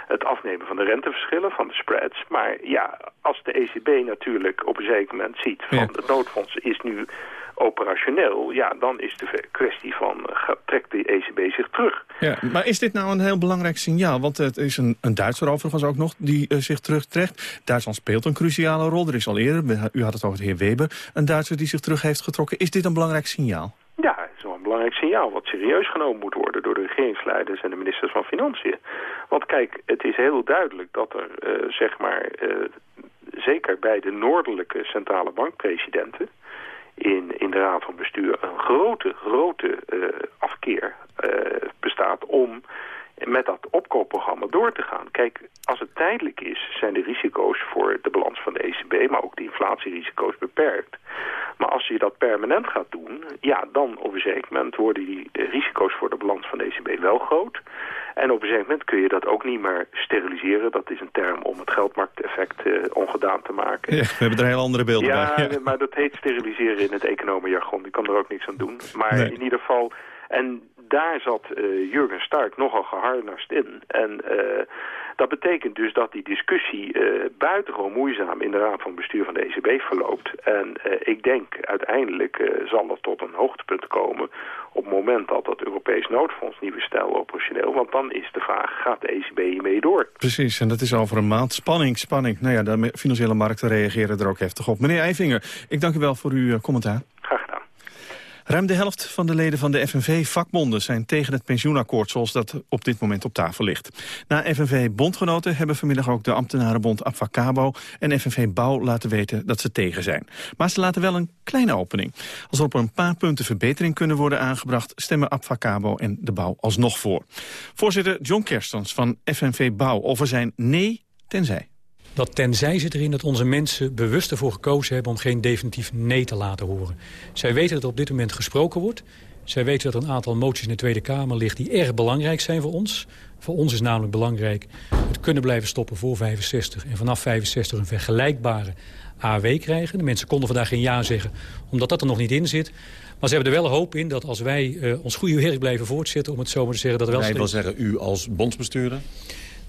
het afnemen van de renteverschillen, van de spreads. Maar ja, als de ECB natuurlijk op een zeker moment ziet van ja. het noodfonds is nu operationeel, ja, dan is de kwestie van uh, trekt de ECB zich terug. Ja, maar is dit nou een heel belangrijk signaal? Want het is een, een Duitser overigens ook nog die uh, zich terugtrekt. Duitsland speelt een cruciale rol. Er is al eerder, u had het over de heer Weber, een Duitser die zich terug heeft getrokken. Is dit een belangrijk signaal? Ja, het is wel een belangrijk signaal wat serieus genomen moet worden door de regeringsleiders en de ministers van Financiën. Want kijk, het is heel duidelijk dat er, uh, zeg maar, zeker bij de noordelijke centrale bankpresidenten in, in de raad van bestuur een grote, grote uh, afkeer uh, bestaat om met dat opkoopprogramma door te gaan. Kijk, als het tijdelijk is, zijn de risico's voor de balans van de ECB, maar ook de inflatierisico's beperkt. Maar als je dat permanent gaat doen, ja, dan op een zeker moment worden die risico's voor de balans van de ECB wel groot. En op een zeker moment kun je dat ook niet meer steriliseren. Dat is een term om het geldmarkteffect uh, ongedaan te maken. Ja, we hebben er heel andere beelden ja, bij. Ja, maar dat heet steriliseren in het economenjargon. Die kan er ook niks aan doen. Maar nee. in ieder geval... En daar zat uh, Jurgen Stark nogal geharnast in. En uh, dat betekent dus dat die discussie uh, buitengewoon moeizaam in de raad van bestuur van de ECB verloopt. En ik denk uiteindelijk zal dat tot een hoogtepunt komen op het moment dat dat Europees noodfonds nieuwe stijl operationeel. Want dan is de vraag, gaat de ECB hiermee door? Precies, en dat is over een maand. Spanning, spanning. Nou ja, de financiële markten reageren er ook heftig op. Meneer Eivinger, ik dank u wel voor uw commentaar. Graag. Ruim de helft van de leden van de FNV-vakbonden zijn tegen het pensioenakkoord zoals dat op dit moment op tafel ligt. Na FNV-bondgenoten hebben vanmiddag ook de ambtenarenbond Abfacabo en FNV Bouw laten weten dat ze tegen zijn. Maar ze laten wel een kleine opening. Als er op een paar punten verbetering kunnen worden aangebracht, stemmen Abfacabo en de Bouw alsnog voor. Voorzitter John Kerstens van FNV Bouw over zijn nee tenzij. Dat tenzij zit erin dat onze mensen bewust ervoor gekozen hebben... om geen definitief nee te laten horen. Zij weten dat er op dit moment gesproken wordt. Zij weten dat er een aantal moties in de Tweede Kamer ligt... die erg belangrijk zijn voor ons. Voor ons is namelijk belangrijk het kunnen blijven stoppen voor 65... en vanaf 65 een vergelijkbare AW krijgen. De mensen konden vandaag geen ja zeggen, omdat dat er nog niet in zit. Maar ze hebben er wel hoop in dat als wij uh, ons goede werk blijven voortzetten... om het zo maar te zeggen... dat er wel... Wij wil zeggen u als bondsbestuurder?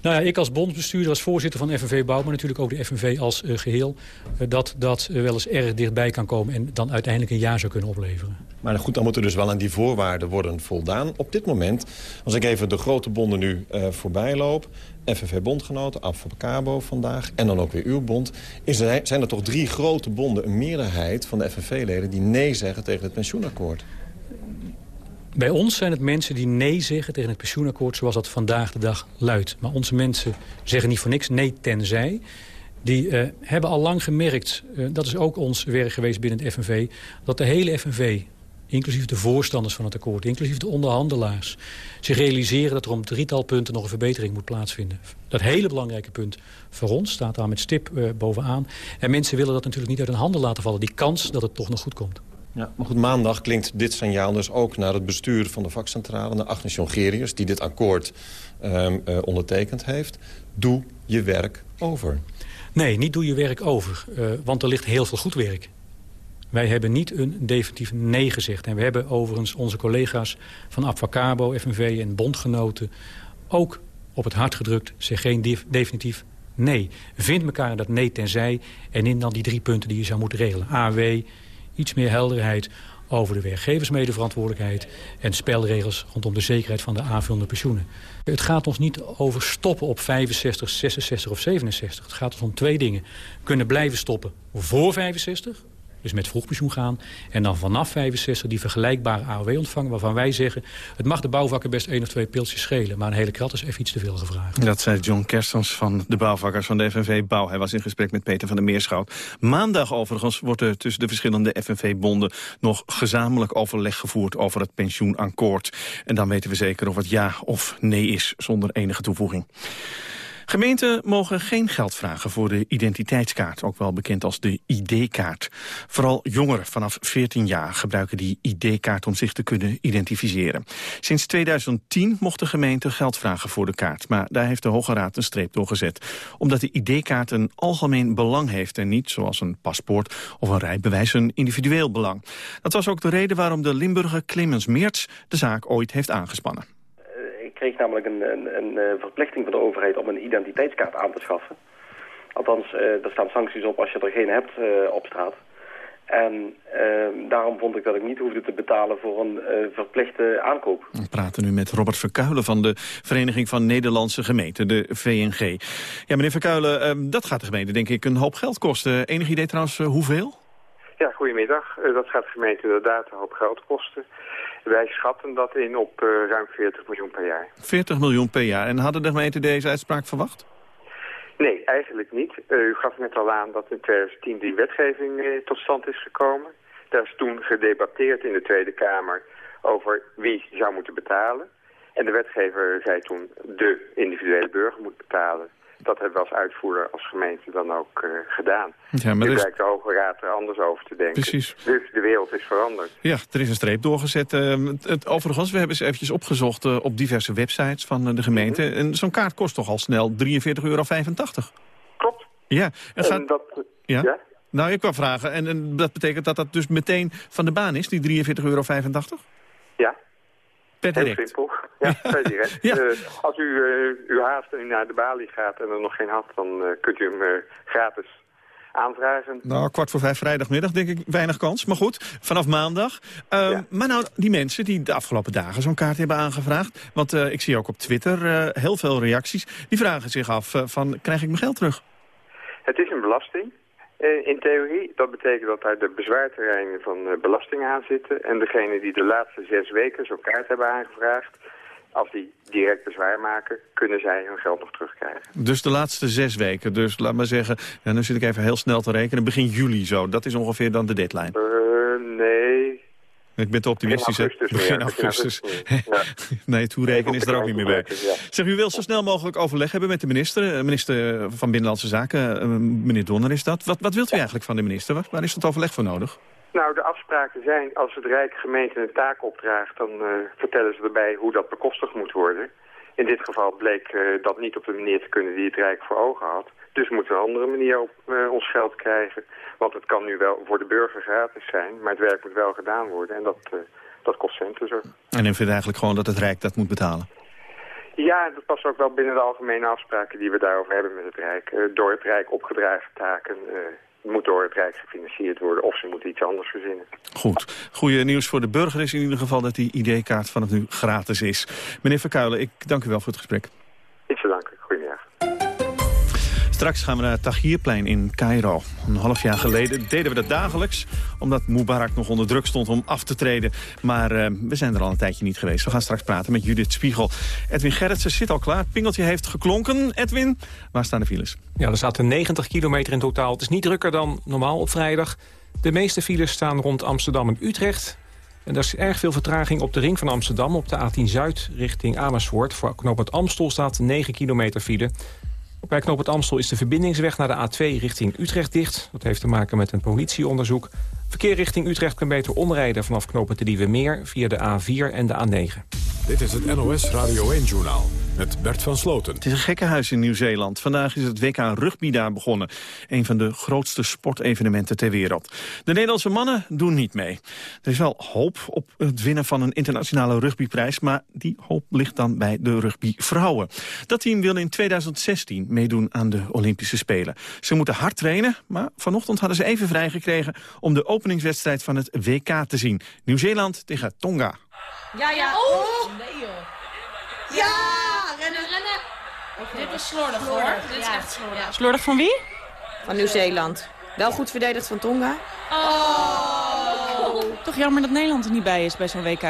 Nou ja, ik als bondsbestuurder, als voorzitter van FNV Bouw... maar natuurlijk ook de FNV als uh, geheel... Uh, dat dat wel eens erg dichtbij kan komen... en dan uiteindelijk een jaar zou kunnen opleveren. Maar goed, dan moet er dus wel aan die voorwaarden worden voldaan. Op dit moment, als ik even de grote bonden nu voorbij loop... FNV-bondgenoten, Cabo vandaag en dan ook weer uw bond... Is zijn er toch drie grote bonden, een meerderheid van de FNV-leden... die nee zeggen tegen het pensioenakkoord? Bij ons zijn het mensen die nee zeggen tegen het pensioenakkoord... zoals dat vandaag de dag luidt. Maar onze mensen zeggen niet voor niks nee tenzij. Die uh, hebben al lang gemerkt, uh, dat is ook ons werk geweest binnen het FNV... dat de hele FNV, inclusief de voorstanders van het akkoord... inclusief de onderhandelaars, zich realiseren dat er om drietal punten... nog een verbetering moet plaatsvinden. Dat hele belangrijke punt voor ons staat daar met stip uh, bovenaan. En mensen willen dat natuurlijk niet uit hun handen laten vallen. Die kans dat het toch nog goed komt. Ja, maar goed, maandag klinkt dit signaal dus ook naar het bestuur van de vakcentrale... naar Agnes Jongerius, die dit akkoord um, uh, ondertekend heeft. Doe je werk over. Nee, niet doe je werk over, uh, want er ligt heel veel goed werk. Wij hebben niet een definitief nee gezegd. En we hebben overigens onze collega's van Advocabo, FNV en bondgenoten... ook op het hart gedrukt, zeg geen definitief nee. Vind elkaar dat nee tenzij en in dan die drie punten die je zou moeten regelen. AW, iets meer helderheid over de werkgeversmedeverantwoordelijkheid... en spelregels rondom de zekerheid van de aanvullende pensioenen. Het gaat ons niet over stoppen op 65, 66 of 67. Het gaat ons om twee dingen. Kunnen blijven stoppen voor 65 dus met vroegpensioen gaan. En dan vanaf 65 die vergelijkbare AOW ontvangen... waarvan wij zeggen, het mag de bouwvakker best één of twee pilsjes schelen... maar een hele krat is even iets te veel gevraagd. Dat zei John Kerstens van de bouwvakkers van de FNV Bouw. Hij was in gesprek met Peter van der Meerschout. Maandag overigens wordt er tussen de verschillende FNV-bonden... nog gezamenlijk overleg gevoerd over het pensioenakkoord. En dan weten we zeker of het ja of nee is, zonder enige toevoeging. Gemeenten mogen geen geld vragen voor de identiteitskaart, ook wel bekend als de ID-kaart. Vooral jongeren vanaf 14 jaar gebruiken die ID-kaart om zich te kunnen identificeren. Sinds 2010 mocht de gemeente geld vragen voor de kaart, maar daar heeft de Hoge Raad een streep door gezet. Omdat de ID-kaart een algemeen belang heeft en niet, zoals een paspoort of een rijbewijs, een individueel belang. Dat was ook de reden waarom de Limburger Clemens Meerts de zaak ooit heeft aangespannen kreeg namelijk een, een, een, eh, verplichting van de overheid om een identiteitskaart aan te schaffen. Althans, uh, er staan sancties op als je er geen hebt uh, op straat. En uh, daarom vond ik dat ik niet hoefde te betalen voor een uh, verplichte aankoop. We praten nu met Robert Verkuilen van de Vereniging van Nederlandse Gemeenten, de VNG. Ja, meneer Verkuilen, uh, dat gaat de gemeente denk ik een hoop geld kosten. Enig idee trouwens hoeveel? Ja, goedemiddag. dat gaat de gemeente inderdaad een hoop geld kosten. Wij schatten dat in op uh, ruim 40 miljoen per jaar. 40 miljoen per jaar. En hadden de gemeente deze uitspraak verwacht? Nee, eigenlijk niet. Uh, u gaf net al aan dat in 2010 die wetgeving uh, tot stand is gekomen. Daar is toen gedebatteerd in de Tweede Kamer over wie zou moeten betalen. En de wetgever zei toen de individuele burger moet betalen dat hebben we als uitvoerder, als gemeente dan ook uh, gedaan. Ja, maar nu blijkt de Hoge Raad er anders over te denken. Precies. Dus de wereld is veranderd. Ja, er is een streep doorgezet. Uh, het, overigens, we hebben eens eventjes opgezocht uh, op diverse websites van de gemeente. Mm -hmm. En zo'n kaart kost toch al snel 43,85 euro? Klopt. Ja. En gaat... dat, ja? ja? Nou, ik wou vragen. En, en, dat betekent dat dat dus meteen van de baan is, die 43,85 euro? Ja. Per direct. Heel simpel. Ja, direct. ja. Uh, als u uh, uw haast en u naar de balie gaat en er nog geen had, dan uh, kunt u hem gratis aanvragen. Nou, kwart voor vijf vrijdagmiddag denk ik weinig kans. Maar goed, vanaf maandag. Ja. Maar nou, die mensen die de afgelopen dagen zo'n kaart hebben aangevraagd... want ik zie ook op Twitter heel veel reacties... die vragen zich af van, krijg ik mijn geld terug? Het is een belasting. In theorie, dat betekent dat daar de bezwaarterreinen van belasting aan zitten. En degene die de laatste zes weken zo'n kaart hebben aangevraagd... als die direct bezwaar maken, kunnen zij hun geld nog terugkrijgen. Dus de laatste zes weken. Dus laat maar zeggen, ja, nu zit ik even heel snel te rekenen, begin juli zo. Dat is ongeveer dan de deadline. Uh, nee, Ik ben te optimistisch? Begin augustus. nee, toerekenen is er ook niet meer bij. Zeg, u wilt zo snel mogelijk overleg hebben met de minister. Minister van Binnenlandse Zaken, meneer Donner is dat. Wat, wat wilt u eigenlijk van de minister? Waar is dat overleg voor nodig? Nou, de afspraken zijn, als het Rijk gemeente een taak opdraagt... dan uh, vertellen ze erbij hoe dat bekostigd moet worden. In dit geval bleek uh, dat niet op de manier te kunnen die het Rijk voor ogen had. Dus moeten we een andere manier op uh, ons geld krijgen. Want het kan nu wel voor de burger gratis zijn, maar het werk moet wel gedaan worden. En dat, dat kost centen. En u vindt eigenlijk gewoon dat het Rijk dat moet betalen? Ja, dat past ook wel binnen de algemene afspraken die we daarover hebben met het Rijk. door het Rijk opgedragen taken moet door het Rijk gefinancierd worden of ze moeten iets anders verzinnen. Goed. Goede nieuws voor de burger is in ieder geval dat die ID-kaart vanaf nu gratis is. Meneer Verkuilen, ik dank u wel voor het gesprek. Straks gaan we naar het Tahrirplein in Cairo. Een half jaar geleden deden we dat dagelijks... omdat Mubarak nog onder druk stond om af te treden. Maar uh, we zijn er al een tijdje niet geweest. We gaan straks praten met Judith Spiegel. Edwin Gerritsen zit al klaar. Pingeltje heeft geklonken. Edwin, waar staan de files? Ja, er zaten 90 kilometer in totaal. Het is niet drukker dan normaal op vrijdag. De meeste files staan rond Amsterdam en Utrecht. En er is erg veel vertraging op de ring van Amsterdam... op de A10 Zuid richting Amersfoort. Voor knooppunt Amstel staat 9 kilometer file. Bij Knoop het Amstel is de verbindingsweg naar de A2 richting Utrecht dicht. Dat heeft te maken met een politieonderzoek. Verkeer richting Utrecht kan beter omrijden vanaf knopen de Meer via de A4 en de A9. Dit is het NOS Radio 1-journaal met Bert van Sloten. Het is een gekkenhuis in Nieuw-Zeeland. Vandaag is het WK Rugby daar begonnen. Een van de grootste sportevenementen ter wereld. De Nederlandse mannen doen niet mee. Er is wel hoop op het winnen van een internationale rugbyprijs... maar die hoop ligt dan bij de rugbyvrouwen. Dat team wil in 2016 meedoen aan de Olympische Spelen. Ze moeten hard trainen, maar vanochtend hadden ze even vrijgekregen... om de openingswedstrijd van het WK te zien. Nieuw-Zeeland tegen Tonga. Ja, ja. Oh! Nee, joh. Ja! Rennen, rennen. Dit is slordig, hoor. Dit is echt slordig. Slordig van wie? Van Nieuw-Zeeland. Wel goed verdedigd van Tonga. Oh. Toch jammer dat Nederland er niet bij is bij zo'n WK.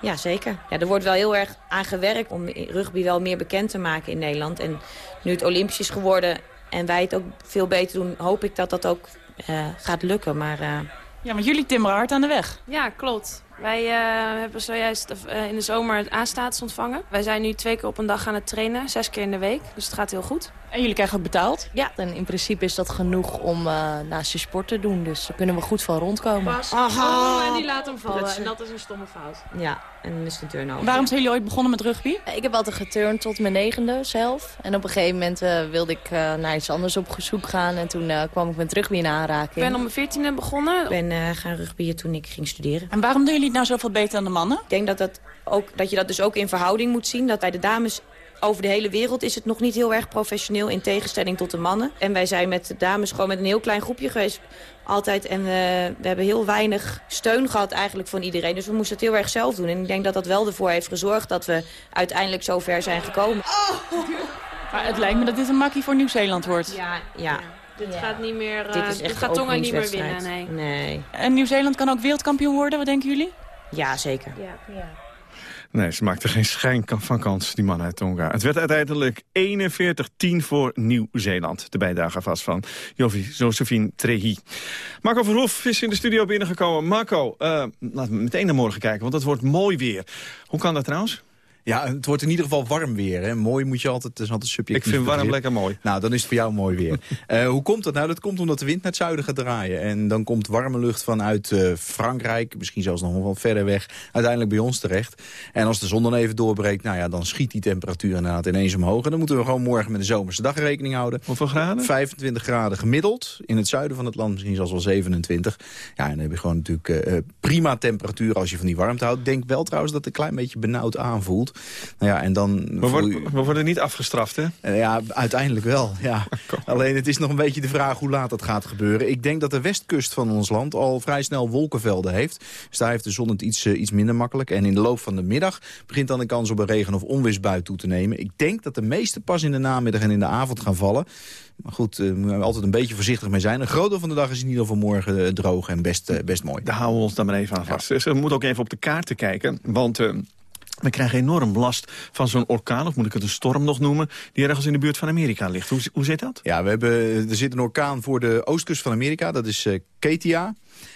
Ja, zeker. Ja, er wordt wel heel erg aan gewerkt om rugby wel meer bekend te maken in Nederland. En nu het Olympisch is geworden en wij het ook veel beter doen... hoop ik dat dat ook uh, gaat lukken. Maar, uh... Ja, maar jullie timmeren hard aan de weg. Ja, klopt. Wij uh, hebben zojuist uh, in de zomer het aanstaats ontvangen. Wij zijn nu twee keer op een dag aan het trainen, zes keer in de week. Dus het gaat heel goed. En jullie krijgen ook betaald? Ja, en in principe is dat genoeg om uh, naast je sport te doen. Dus daar kunnen we goed van rondkomen. Pas. Aha. Oh, en die laat hem vallen. En dat is een stomme fout. Ja, en dan is de turnover. Waarom zijn jullie ooit begonnen met rugby? Ik heb altijd geturnd tot mijn negende zelf. En op een gegeven moment uh, wilde ik uh, naar iets anders op zoek gaan. En toen uh, kwam ik met rugby in aanraking. Ik ben om mijn veertiende begonnen. Ik ben gaan rugbyen toen ik ging studeren. En waarom doen jullie het nou zoveel beter dan de mannen? Ik denk dat, dat, ook, dat je dat dus ook in verhouding moet zien. Dat bij de dames over de hele wereld is het nog niet heel erg professioneel in tegenstelling tot de mannen. En wij zijn met de dames gewoon met een heel klein groepje geweest altijd. En uh, we hebben heel weinig steun gehad eigenlijk van iedereen. Dus we moesten het heel erg zelf doen. En ik denk dat dat wel ervoor heeft gezorgd dat we uiteindelijk zo ver zijn gekomen. Oh. Maar het lijkt me dat dit een makkie voor Nieuw-Zeeland wordt. Ja, ja. Dit gaat niet meer. Uh, dit, is echt dit gaat Tonga niet meer winnen, nee. nee. En Nieuw-Zeeland kan ook wereldkampioen worden, wat denken jullie? Ja, zeker. Ja, ja. Nee, ze maakten geen schijn van kans, die man uit Tonga. Het werd uiteindelijk 41-10 voor Nieuw-Zeeland. De bijdrage vast van Josephine Trehi. Marco Verhoef is in de studio binnengekomen. Marco, uh, laten we meteen naar morgen kijken, want het wordt mooi weer. Hoe kan dat trouwens? Ja, het wordt in ieder geval warm weer. Hè. Mooi moet je altijd, het is altijd subjectief. Ik vind warm lekker mooi. Nou, dan is het voor jou mooi weer. uh, hoe komt dat nou? Dat komt omdat de wind naar het zuiden gaat draaien. En dan komt warme lucht vanuit uh, Frankrijk, misschien zelfs nog wel verder weg, uiteindelijk bij ons terecht. En als de zon dan even doorbreekt, nou ja, dan schiet die temperatuur inderdaad ineens omhoog. En dan moeten we gewoon morgen met de zomerse dag rekening houden. Hoeveel graden? 25 graden gemiddeld. In het zuiden van het land misschien zelfs wel 27. Ja, en dan heb je gewoon natuurlijk uh, prima temperatuur als je van die warmte houdt. Denk wel trouwens dat het een klein beetje benauwd aanvoelt. Nou ja, en dan we, worden, we worden niet afgestraft, hè? Uh, ja, uiteindelijk wel, ja. Alleen het is nog een beetje de vraag hoe laat dat gaat gebeuren. Ik denk dat de westkust van ons land al vrij snel wolkenvelden heeft. Dus daar heeft de zon het iets, uh, iets minder makkelijk. En in de loop van de middag begint dan de kans op een regen- of onweersbui toe te nemen. Ik denk dat de meeste pas in de namiddag en in de avond gaan vallen. Maar goed, uh, moeten we altijd een beetje voorzichtig mee zijn. Een groot deel van de dag is in ieder geval morgen droog en best, best mooi. Daar houden we ons dan maar even aan vast. Ja. Dus we moeten ook even op de kaarten kijken, want... We krijgen enorm last van zo'n orkaan, of moet ik het een storm nog noemen... die ergens in de buurt van Amerika ligt. Hoe, hoe zit dat? Ja, we hebben, er zit een orkaan voor de oostkust van Amerika, dat is uh, Ketia.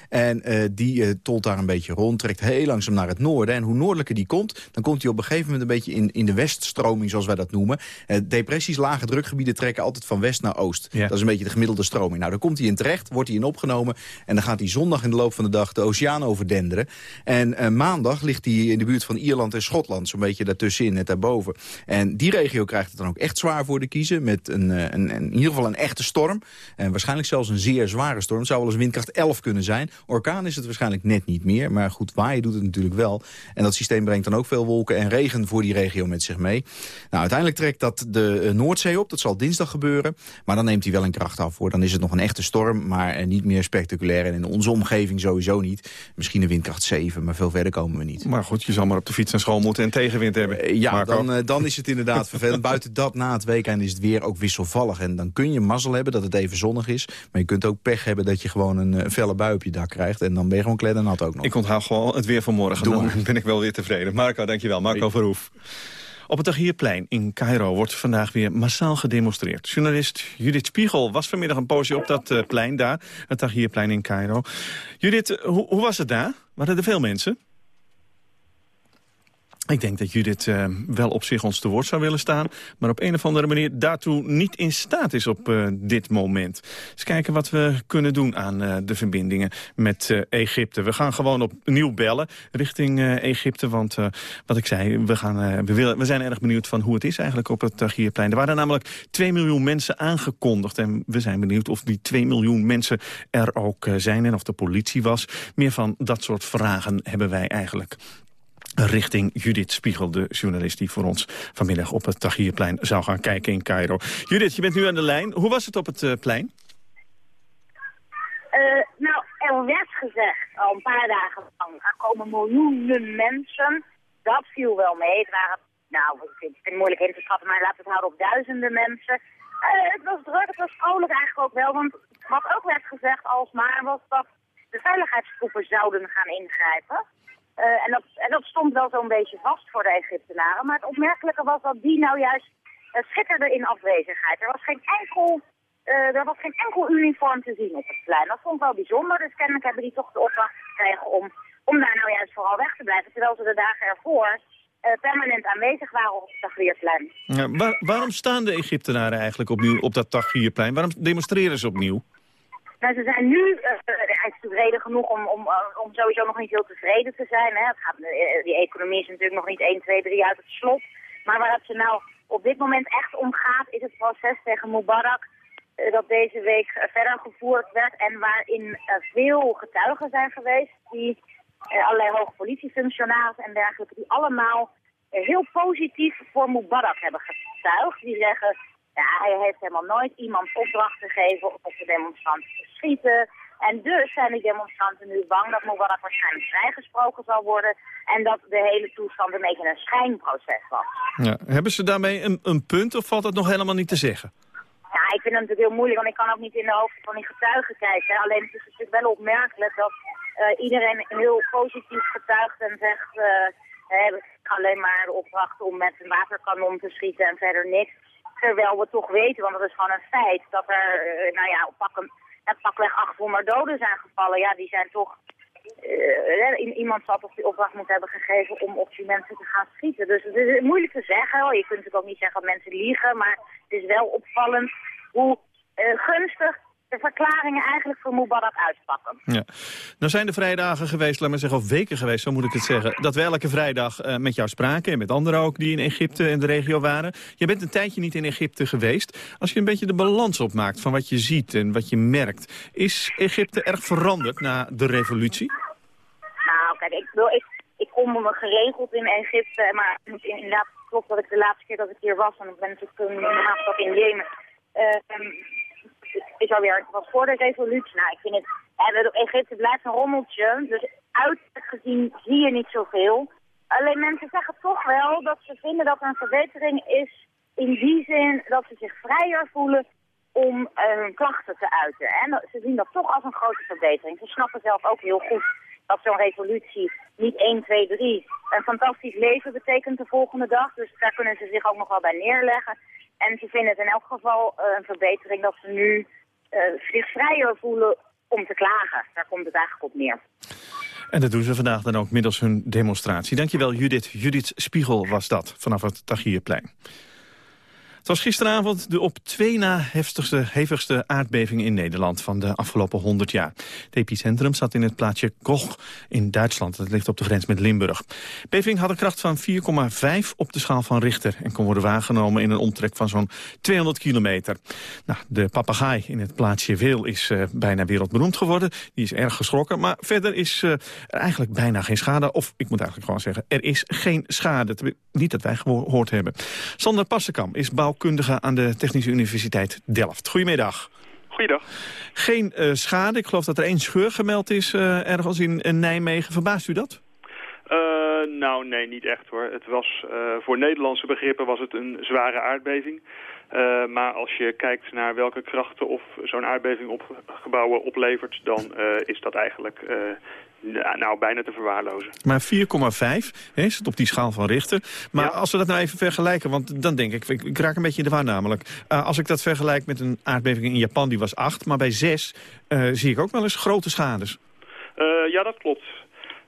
En uh, die uh, tolt daar een beetje rond, trekt heel langzaam naar het noorden. En hoe noordelijker die komt, dan komt hij op een gegeven moment een beetje in, in de weststroming, zoals wij dat noemen. Uh, depressies, lage drukgebieden trekken altijd van west naar oost. Ja. Dat is een beetje de gemiddelde stroming. Nou, daar komt hij in terecht, wordt hij in opgenomen. En dan gaat hij zondag in de loop van de dag de oceaan overdenderen. En maandag ligt hij in de buurt van Ierland en Schotland, zo'n beetje daartussenin, net daarboven. En die regio krijgt het dan ook echt zwaar voor de kiezen, met een, een, een in ieder geval een echte storm. En waarschijnlijk zelfs een zeer zware storm. Het zou wel eens windkracht 11 kunnen zijn. Orkaan is het waarschijnlijk net niet meer. Maar goed, waaien doet het natuurlijk wel. En dat systeem brengt dan ook veel wolken en regen voor die regio met zich mee. Nou, uiteindelijk trekt dat de uh, Noordzee op. Dat zal dinsdag gebeuren. Maar dan neemt hij wel een kracht af. Hoor. Dan is het nog een echte storm, maar uh, niet meer spectaculair. En in onze omgeving sowieso niet. Misschien een windkracht 7, maar veel verder komen we niet. Maar goed, je zal maar op de fiets naar school moeten en tegenwind hebben. Uh, ja, dan, dan is het inderdaad vervelend. Buiten dat, na het weekend is het weer ook wisselvallig. En dan kun je mazzel hebben dat het even zonnig is. Maar je kunt ook pech hebben dat je gewoon een, een felle bui op je dak krijgt. En dan ben je gewoon kleddernat ook nog. Ik onthoud gewoon het weer van morgen. Doe dan ben ik wel weer tevreden. Marco, dankjewel. Marco Verhoef. Op het Tahrirplein in Cairo wordt vandaag weer massaal gedemonstreerd. Journalist Judith Spiegel was vanmiddag een poosje op dat uh, plein daar. Het Tahrirplein in Cairo. Judith, hoe, hoe was het daar? Waren er veel mensen? Ik denk dat Judith uh, wel op zich ons te woord zou willen staan... maar op een of andere manier daartoe niet in staat is op uh, dit moment. Eens kijken wat we kunnen doen aan uh, de verbindingen met Egypte. We gaan gewoon opnieuw bellen richting Egypte. Want wat ik zei, we, gaan, we, willen, we zijn erg benieuwd van hoe het is eigenlijk op het Tagierplein. Er waren namelijk 2 miljoen mensen aangekondigd. En we zijn benieuwd of die 2 miljoen mensen er ook zijn en of de politie was. Meer van dat soort vragen hebben wij eigenlijk richting Judith Spiegel, de journalist die voor ons vanmiddag op het Tahrirplein zou gaan kijken in Cairo. Judith, je bent nu aan de lijn. Hoe was het op het uh, plein? Uh, nou, er werd gezegd al een paar dagen lang, er komen miljoenen mensen. Dat viel wel mee. Het waren, nou, ik vind het moeilijk in te schatten, maar laten we het houden op duizenden mensen. Uh, het was druk, het was vrolijk eigenlijk ook wel, want wat ook werd gezegd alsmaar was dat de veiligheidstroepen zouden gaan ingrijpen. Uh, en, dat, en dat stond wel zo'n beetje vast voor de Egyptenaren. Maar het opmerkelijke was dat die nou juist uh, schitterde in afwezigheid. Er was geen enkel... Uh, er was geen enkel uniform te zien op het plein. Dat vond ik wel bijzonder. Dus kennelijk hebben die toch de opdracht gekregen om, om daar nou juist vooral weg te blijven. Terwijl ze de dagen ervoor permanent aanwezig waren op het Tahrirplein. Ja, waar, waarom staan de Egyptenaren eigenlijk opnieuw op dat Tahrirplein? Waarom demonstreren ze opnieuw? Nou, ze zijn nu, uh, er is reden genoeg om, om, uh, om sowieso nog niet heel tevreden te zijn. Hè. Het gaat, die economie is natuurlijk nog niet 1, 2, 3 uit het slot. Maar waar het ze nou op dit moment echt om gaat, is het proces tegen Mubarak dat deze week verder gevoerd werd. En waarin veel getuigen zijn geweest, die allerlei hoge politiefunctionarissen en dergelijke, die allemaal heel positief voor Mubarak hebben getuigd. Die zeggen, ja, hij heeft helemaal nooit iemand opdracht gegeven om op de demonstranten te schieten. En dus zijn die demonstranten nu bang dat Mubarak waarschijnlijk vrijgesproken zal worden. En dat de hele toestand een beetje een schijnproces was. Ja. Hebben ze daarmee een, een punt of valt dat nog helemaal niet te zeggen? Ja, ik vind het natuurlijk heel moeilijk, want ik kan ook niet in de hoofd van die getuigen kijken. Alleen het is natuurlijk wel opmerkelijk dat uh, iedereen heel positief getuigt en zegt... Uh, we hebben alleen maar de opdracht om met een waterkanon te schieten en verder niks. Terwijl we toch weten, want dat is gewoon een feit, dat er, uh, nou ja, pakken, pakweg 800 doden zijn gevallen. Ja, die zijn toch... Uh, iemand zal toch die opdracht moeten hebben gegeven om op die mensen te gaan schieten. Dus het is moeilijk te zeggen. Je kunt natuurlijk ook niet zeggen dat mensen liegen, maar het is wel opvallend hoe gunstig de verklaringen eigenlijk voor Mubarak uitpakken. Ja. Nou zijn de vrijdagen geweest, laat maar zeggen, of weken geweest, zo moet ik het zeggen, dat we elke vrijdag uh, met jou spraken en met anderen ook die in Egypte en de regio waren. Je bent een tijdje niet in Egypte geweest. Als je een beetje de balans opmaakt van wat je ziet en wat je merkt, is Egypte erg veranderd na de revolutie? Nou, kijk, ik, wil, ik, ik kom me geregeld in Egypte, maar inderdaad klopt dat ik de laatste keer dat ik hier was, en ik ben natuurlijk toen in in Jemen, uh, is alweer, was voor de revolutie. Nou, ik vind het, eh, Egypte blijft een rommeltje, dus uiterlijk gezien zie je niet zoveel. Alleen mensen zeggen toch wel dat ze vinden dat er een verbetering is in die zin dat ze zich vrijer voelen om uh, hun klachten te uiten. En ze zien dat toch als een grote verbetering. Ze snappen zelf ook heel goed dat zo'n revolutie niet 1, 2, 3 een fantastisch leven betekent de volgende dag. Dus daar kunnen ze zich ook nog wel bij neerleggen. En ze vinden het in elk geval uh, een verbetering dat ze nu uh, zich vrijer voelen om te klagen. Daar komt het eigenlijk op neer. En dat doen ze vandaag dan ook middels hun demonstratie. Dankjewel Judith. Judith Spiegel was dat, vanaf het Tagierplein. Het was gisteravond de op twee na heftigste, hevigste aardbeving in Nederland van de afgelopen 100 jaar. Het epicentrum zat in het plaatsje Koch in Duitsland. Dat ligt op de grens met Limburg. Beving had een kracht van 4,5 op de schaal van Richter en kon worden waargenomen in een omtrek van zo'n 200 kilometer. Nou, de papegaai in het plaatsje Weel is uh, bijna wereldberoemd geworden. Die is erg geschrokken, maar verder is uh, er eigenlijk bijna geen schade. Of ik moet eigenlijk gewoon zeggen, er is geen schade. Niet dat wij gehoord hebben. Sander Passekam is bouw bouwkundige aan de Technische Universiteit Delft. Goedemiddag. Goeiedag. Geen uh, schade. Ik geloof dat er één scheur gemeld is uh, ergens in, in, Nijmegen. Verbaast u dat? Uh, nou, nee, niet echt hoor. Het was, voor Nederlandse begrippen was het een zware aardbeving. Maar als je kijkt naar welke krachten of zo'n aardbeving op gebouwen oplevert... dan is dat eigenlijk nou, bijna te verwaarlozen. Maar 4,5 is het op die schaal van Richter. Maar als we dat nou even vergelijken, want dan denk ik, ik, ik raak een beetje in de war namelijk. Als ik dat vergelijk met een aardbeving in Japan, die was 8, maar bij 6 uh, zie ik ook wel eens grote schades. Ja, dat klopt.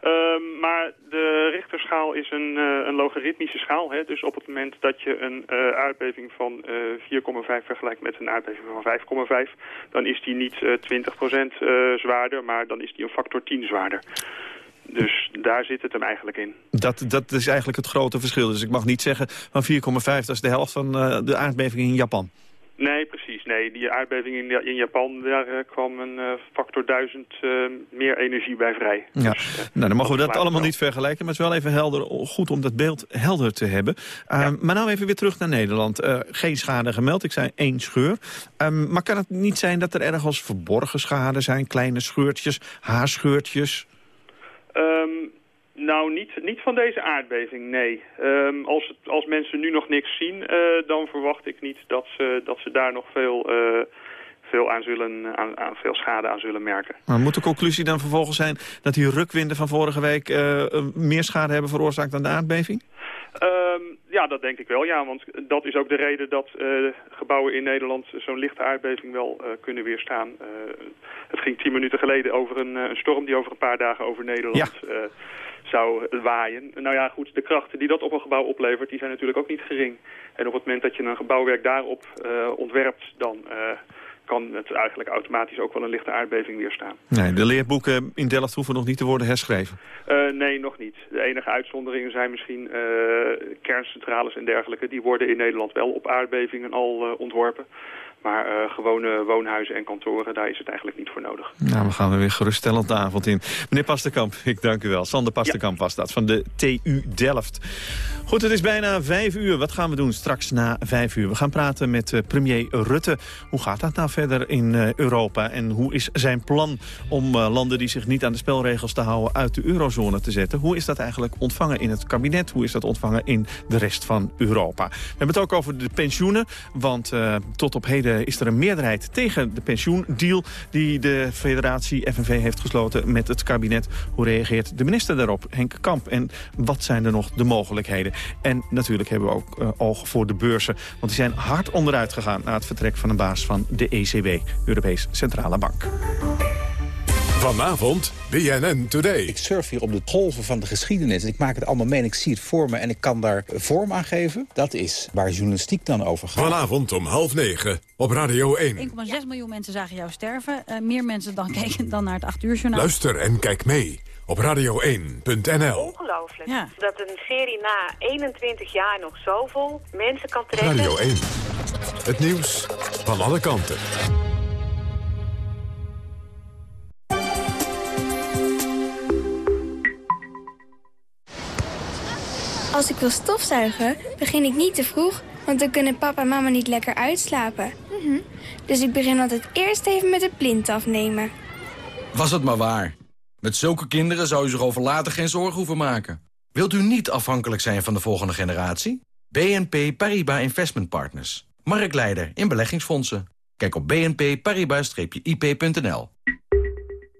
Uh, maar de Richterschaal is een, uh, een logaritmische schaal. Hè? Dus op het moment dat je een uh, aardbeving van 4,5 vergelijkt met een aardbeving van 5,5... dan is die niet 20% zwaarder, maar dan is die een factor 10 zwaarder. Dus daar zit het hem eigenlijk in. Dat, dat is eigenlijk het grote verschil. Dus ik mag niet zeggen van 4,5, dat is de helft van de aardbeving in Japan. Nee, precies. Nee, die aardbeving in, in Japan, daar uh, kwam een uh, factor duizend uh, meer energie bij vrij. Ja. Dus, nou, dan mogen we dat allemaal wel. niet vergelijken, maar het is wel even helder, goed om dat beeld helder te hebben. Ja. Maar nou even weer terug naar Nederland. geen schade gemeld, ik zei één scheur. Um, maar kan het niet zijn dat er ergens verborgen schade zijn, kleine scheurtjes, haarscheurtjes? Um, nou, niet, niet van deze aardbeving, nee. Um, als, het, als mensen nu nog niks zien, uh, dan verwacht ik niet dat ze, dat ze daar nog veel, uh, veel, aan zullen, aan, aan, veel schade aan zullen merken. Maar moet de conclusie dan vervolgens zijn dat die rukwinden van vorige week uh, meer schade hebben veroorzaakt dan de aardbeving? Um, ja, dat denk ik wel, ja. Want dat is ook de reden dat uh, gebouwen in Nederland zo'n lichte aardbeving wel uh, kunnen weerstaan. Uh, het ging tien minuten geleden over een, een, storm die over een paar dagen over Nederland ja. Zou waaien. Nou ja, goed, de krachten die dat op een gebouw oplevert, die zijn natuurlijk ook niet gering. En op het moment dat je een gebouwwerk daarop ontwerpt, dan kan het eigenlijk automatisch ook wel een lichte aardbeving weerstaan. Nee, de leerboeken in Delft hoeven nog niet te worden herschreven? Uh, nee, nog niet. De enige uitzonderingen zijn misschien kerncentrales en dergelijke. Die worden in Nederland wel op aardbevingen al ontworpen. Maar uh, gewone woonhuizen en kantoren, daar is het eigenlijk niet voor nodig. Nou, we gaan er weer geruststellend de avond in. Meneer Pasterkamp, ik dank u wel. Sander Pasterkamp ja. was dat, van de TU Delft. Goed, het is bijna vijf uur. Wat gaan we doen straks na vijf uur? We gaan praten met uh, premier Rutte. Hoe gaat dat nou verder in uh, Europa? En hoe is zijn plan om landen die zich niet aan de spelregels te houden... uit de eurozone te zetten? Hoe is dat eigenlijk ontvangen in het kabinet? Hoe is dat ontvangen in de rest van Europa? We hebben het ook over de pensioenen, want tot op heden is er een meerderheid tegen de pensioendeal... die de federatie FNV heeft gesloten met het kabinet. Hoe reageert de minister daarop, Henk Kamp? En wat zijn er nog de mogelijkheden? En natuurlijk hebben we ook uh, oog voor de beurzen. Want die zijn hard onderuit gegaan na het vertrek van een baas van de ECB, Europees Centrale Bank. Vanavond BNN Today. Ik surf hier op de golven van de geschiedenis. Ik maak het allemaal mee en ik zie het voor me en ik kan daar vorm aan geven. Dat is waar journalistiek dan over gaat. Vanavond om half negen op Radio 1. 1,6 miljoen mensen zagen jou sterven. Uh, meer mensen dan keken dan naar het 8 uur journaal. Luister en kijk mee op radio1.nl. Ongelooflijk ja. dat een serie na 21 jaar nog zoveel mensen kan trekken. Radio 1. Het nieuws van alle kanten. Als ik wil stofzuigen, begin ik niet te vroeg, want dan kunnen papa en mama niet lekker uitslapen. -hmm. Dus ik begin altijd eerst even met de plint afnemen. Was het maar waar. Met zulke kinderen zou u zich over later geen zorgen hoeven maken. Wilt u niet afhankelijk zijn van de volgende generatie? BNP Paribas Investment Partners. Marktleider in beleggingsfondsen. Kijk op bnpparibas-ip.nl.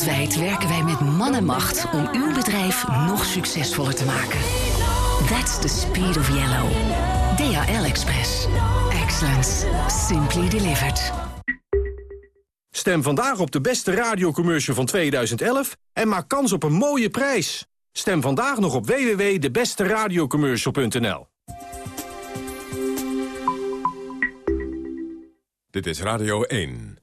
Wereldwijd werken wij met man en macht om uw bedrijf nog succesvoller te maken. That's the speed of yellow. DHL Express. Excellence. Simply delivered. Stem vandaag op de beste radiocommercial van 2011 en maak kans op een mooie prijs. Stem vandaag nog op www.debesteradiocommercial.nl Dit is Radio 1.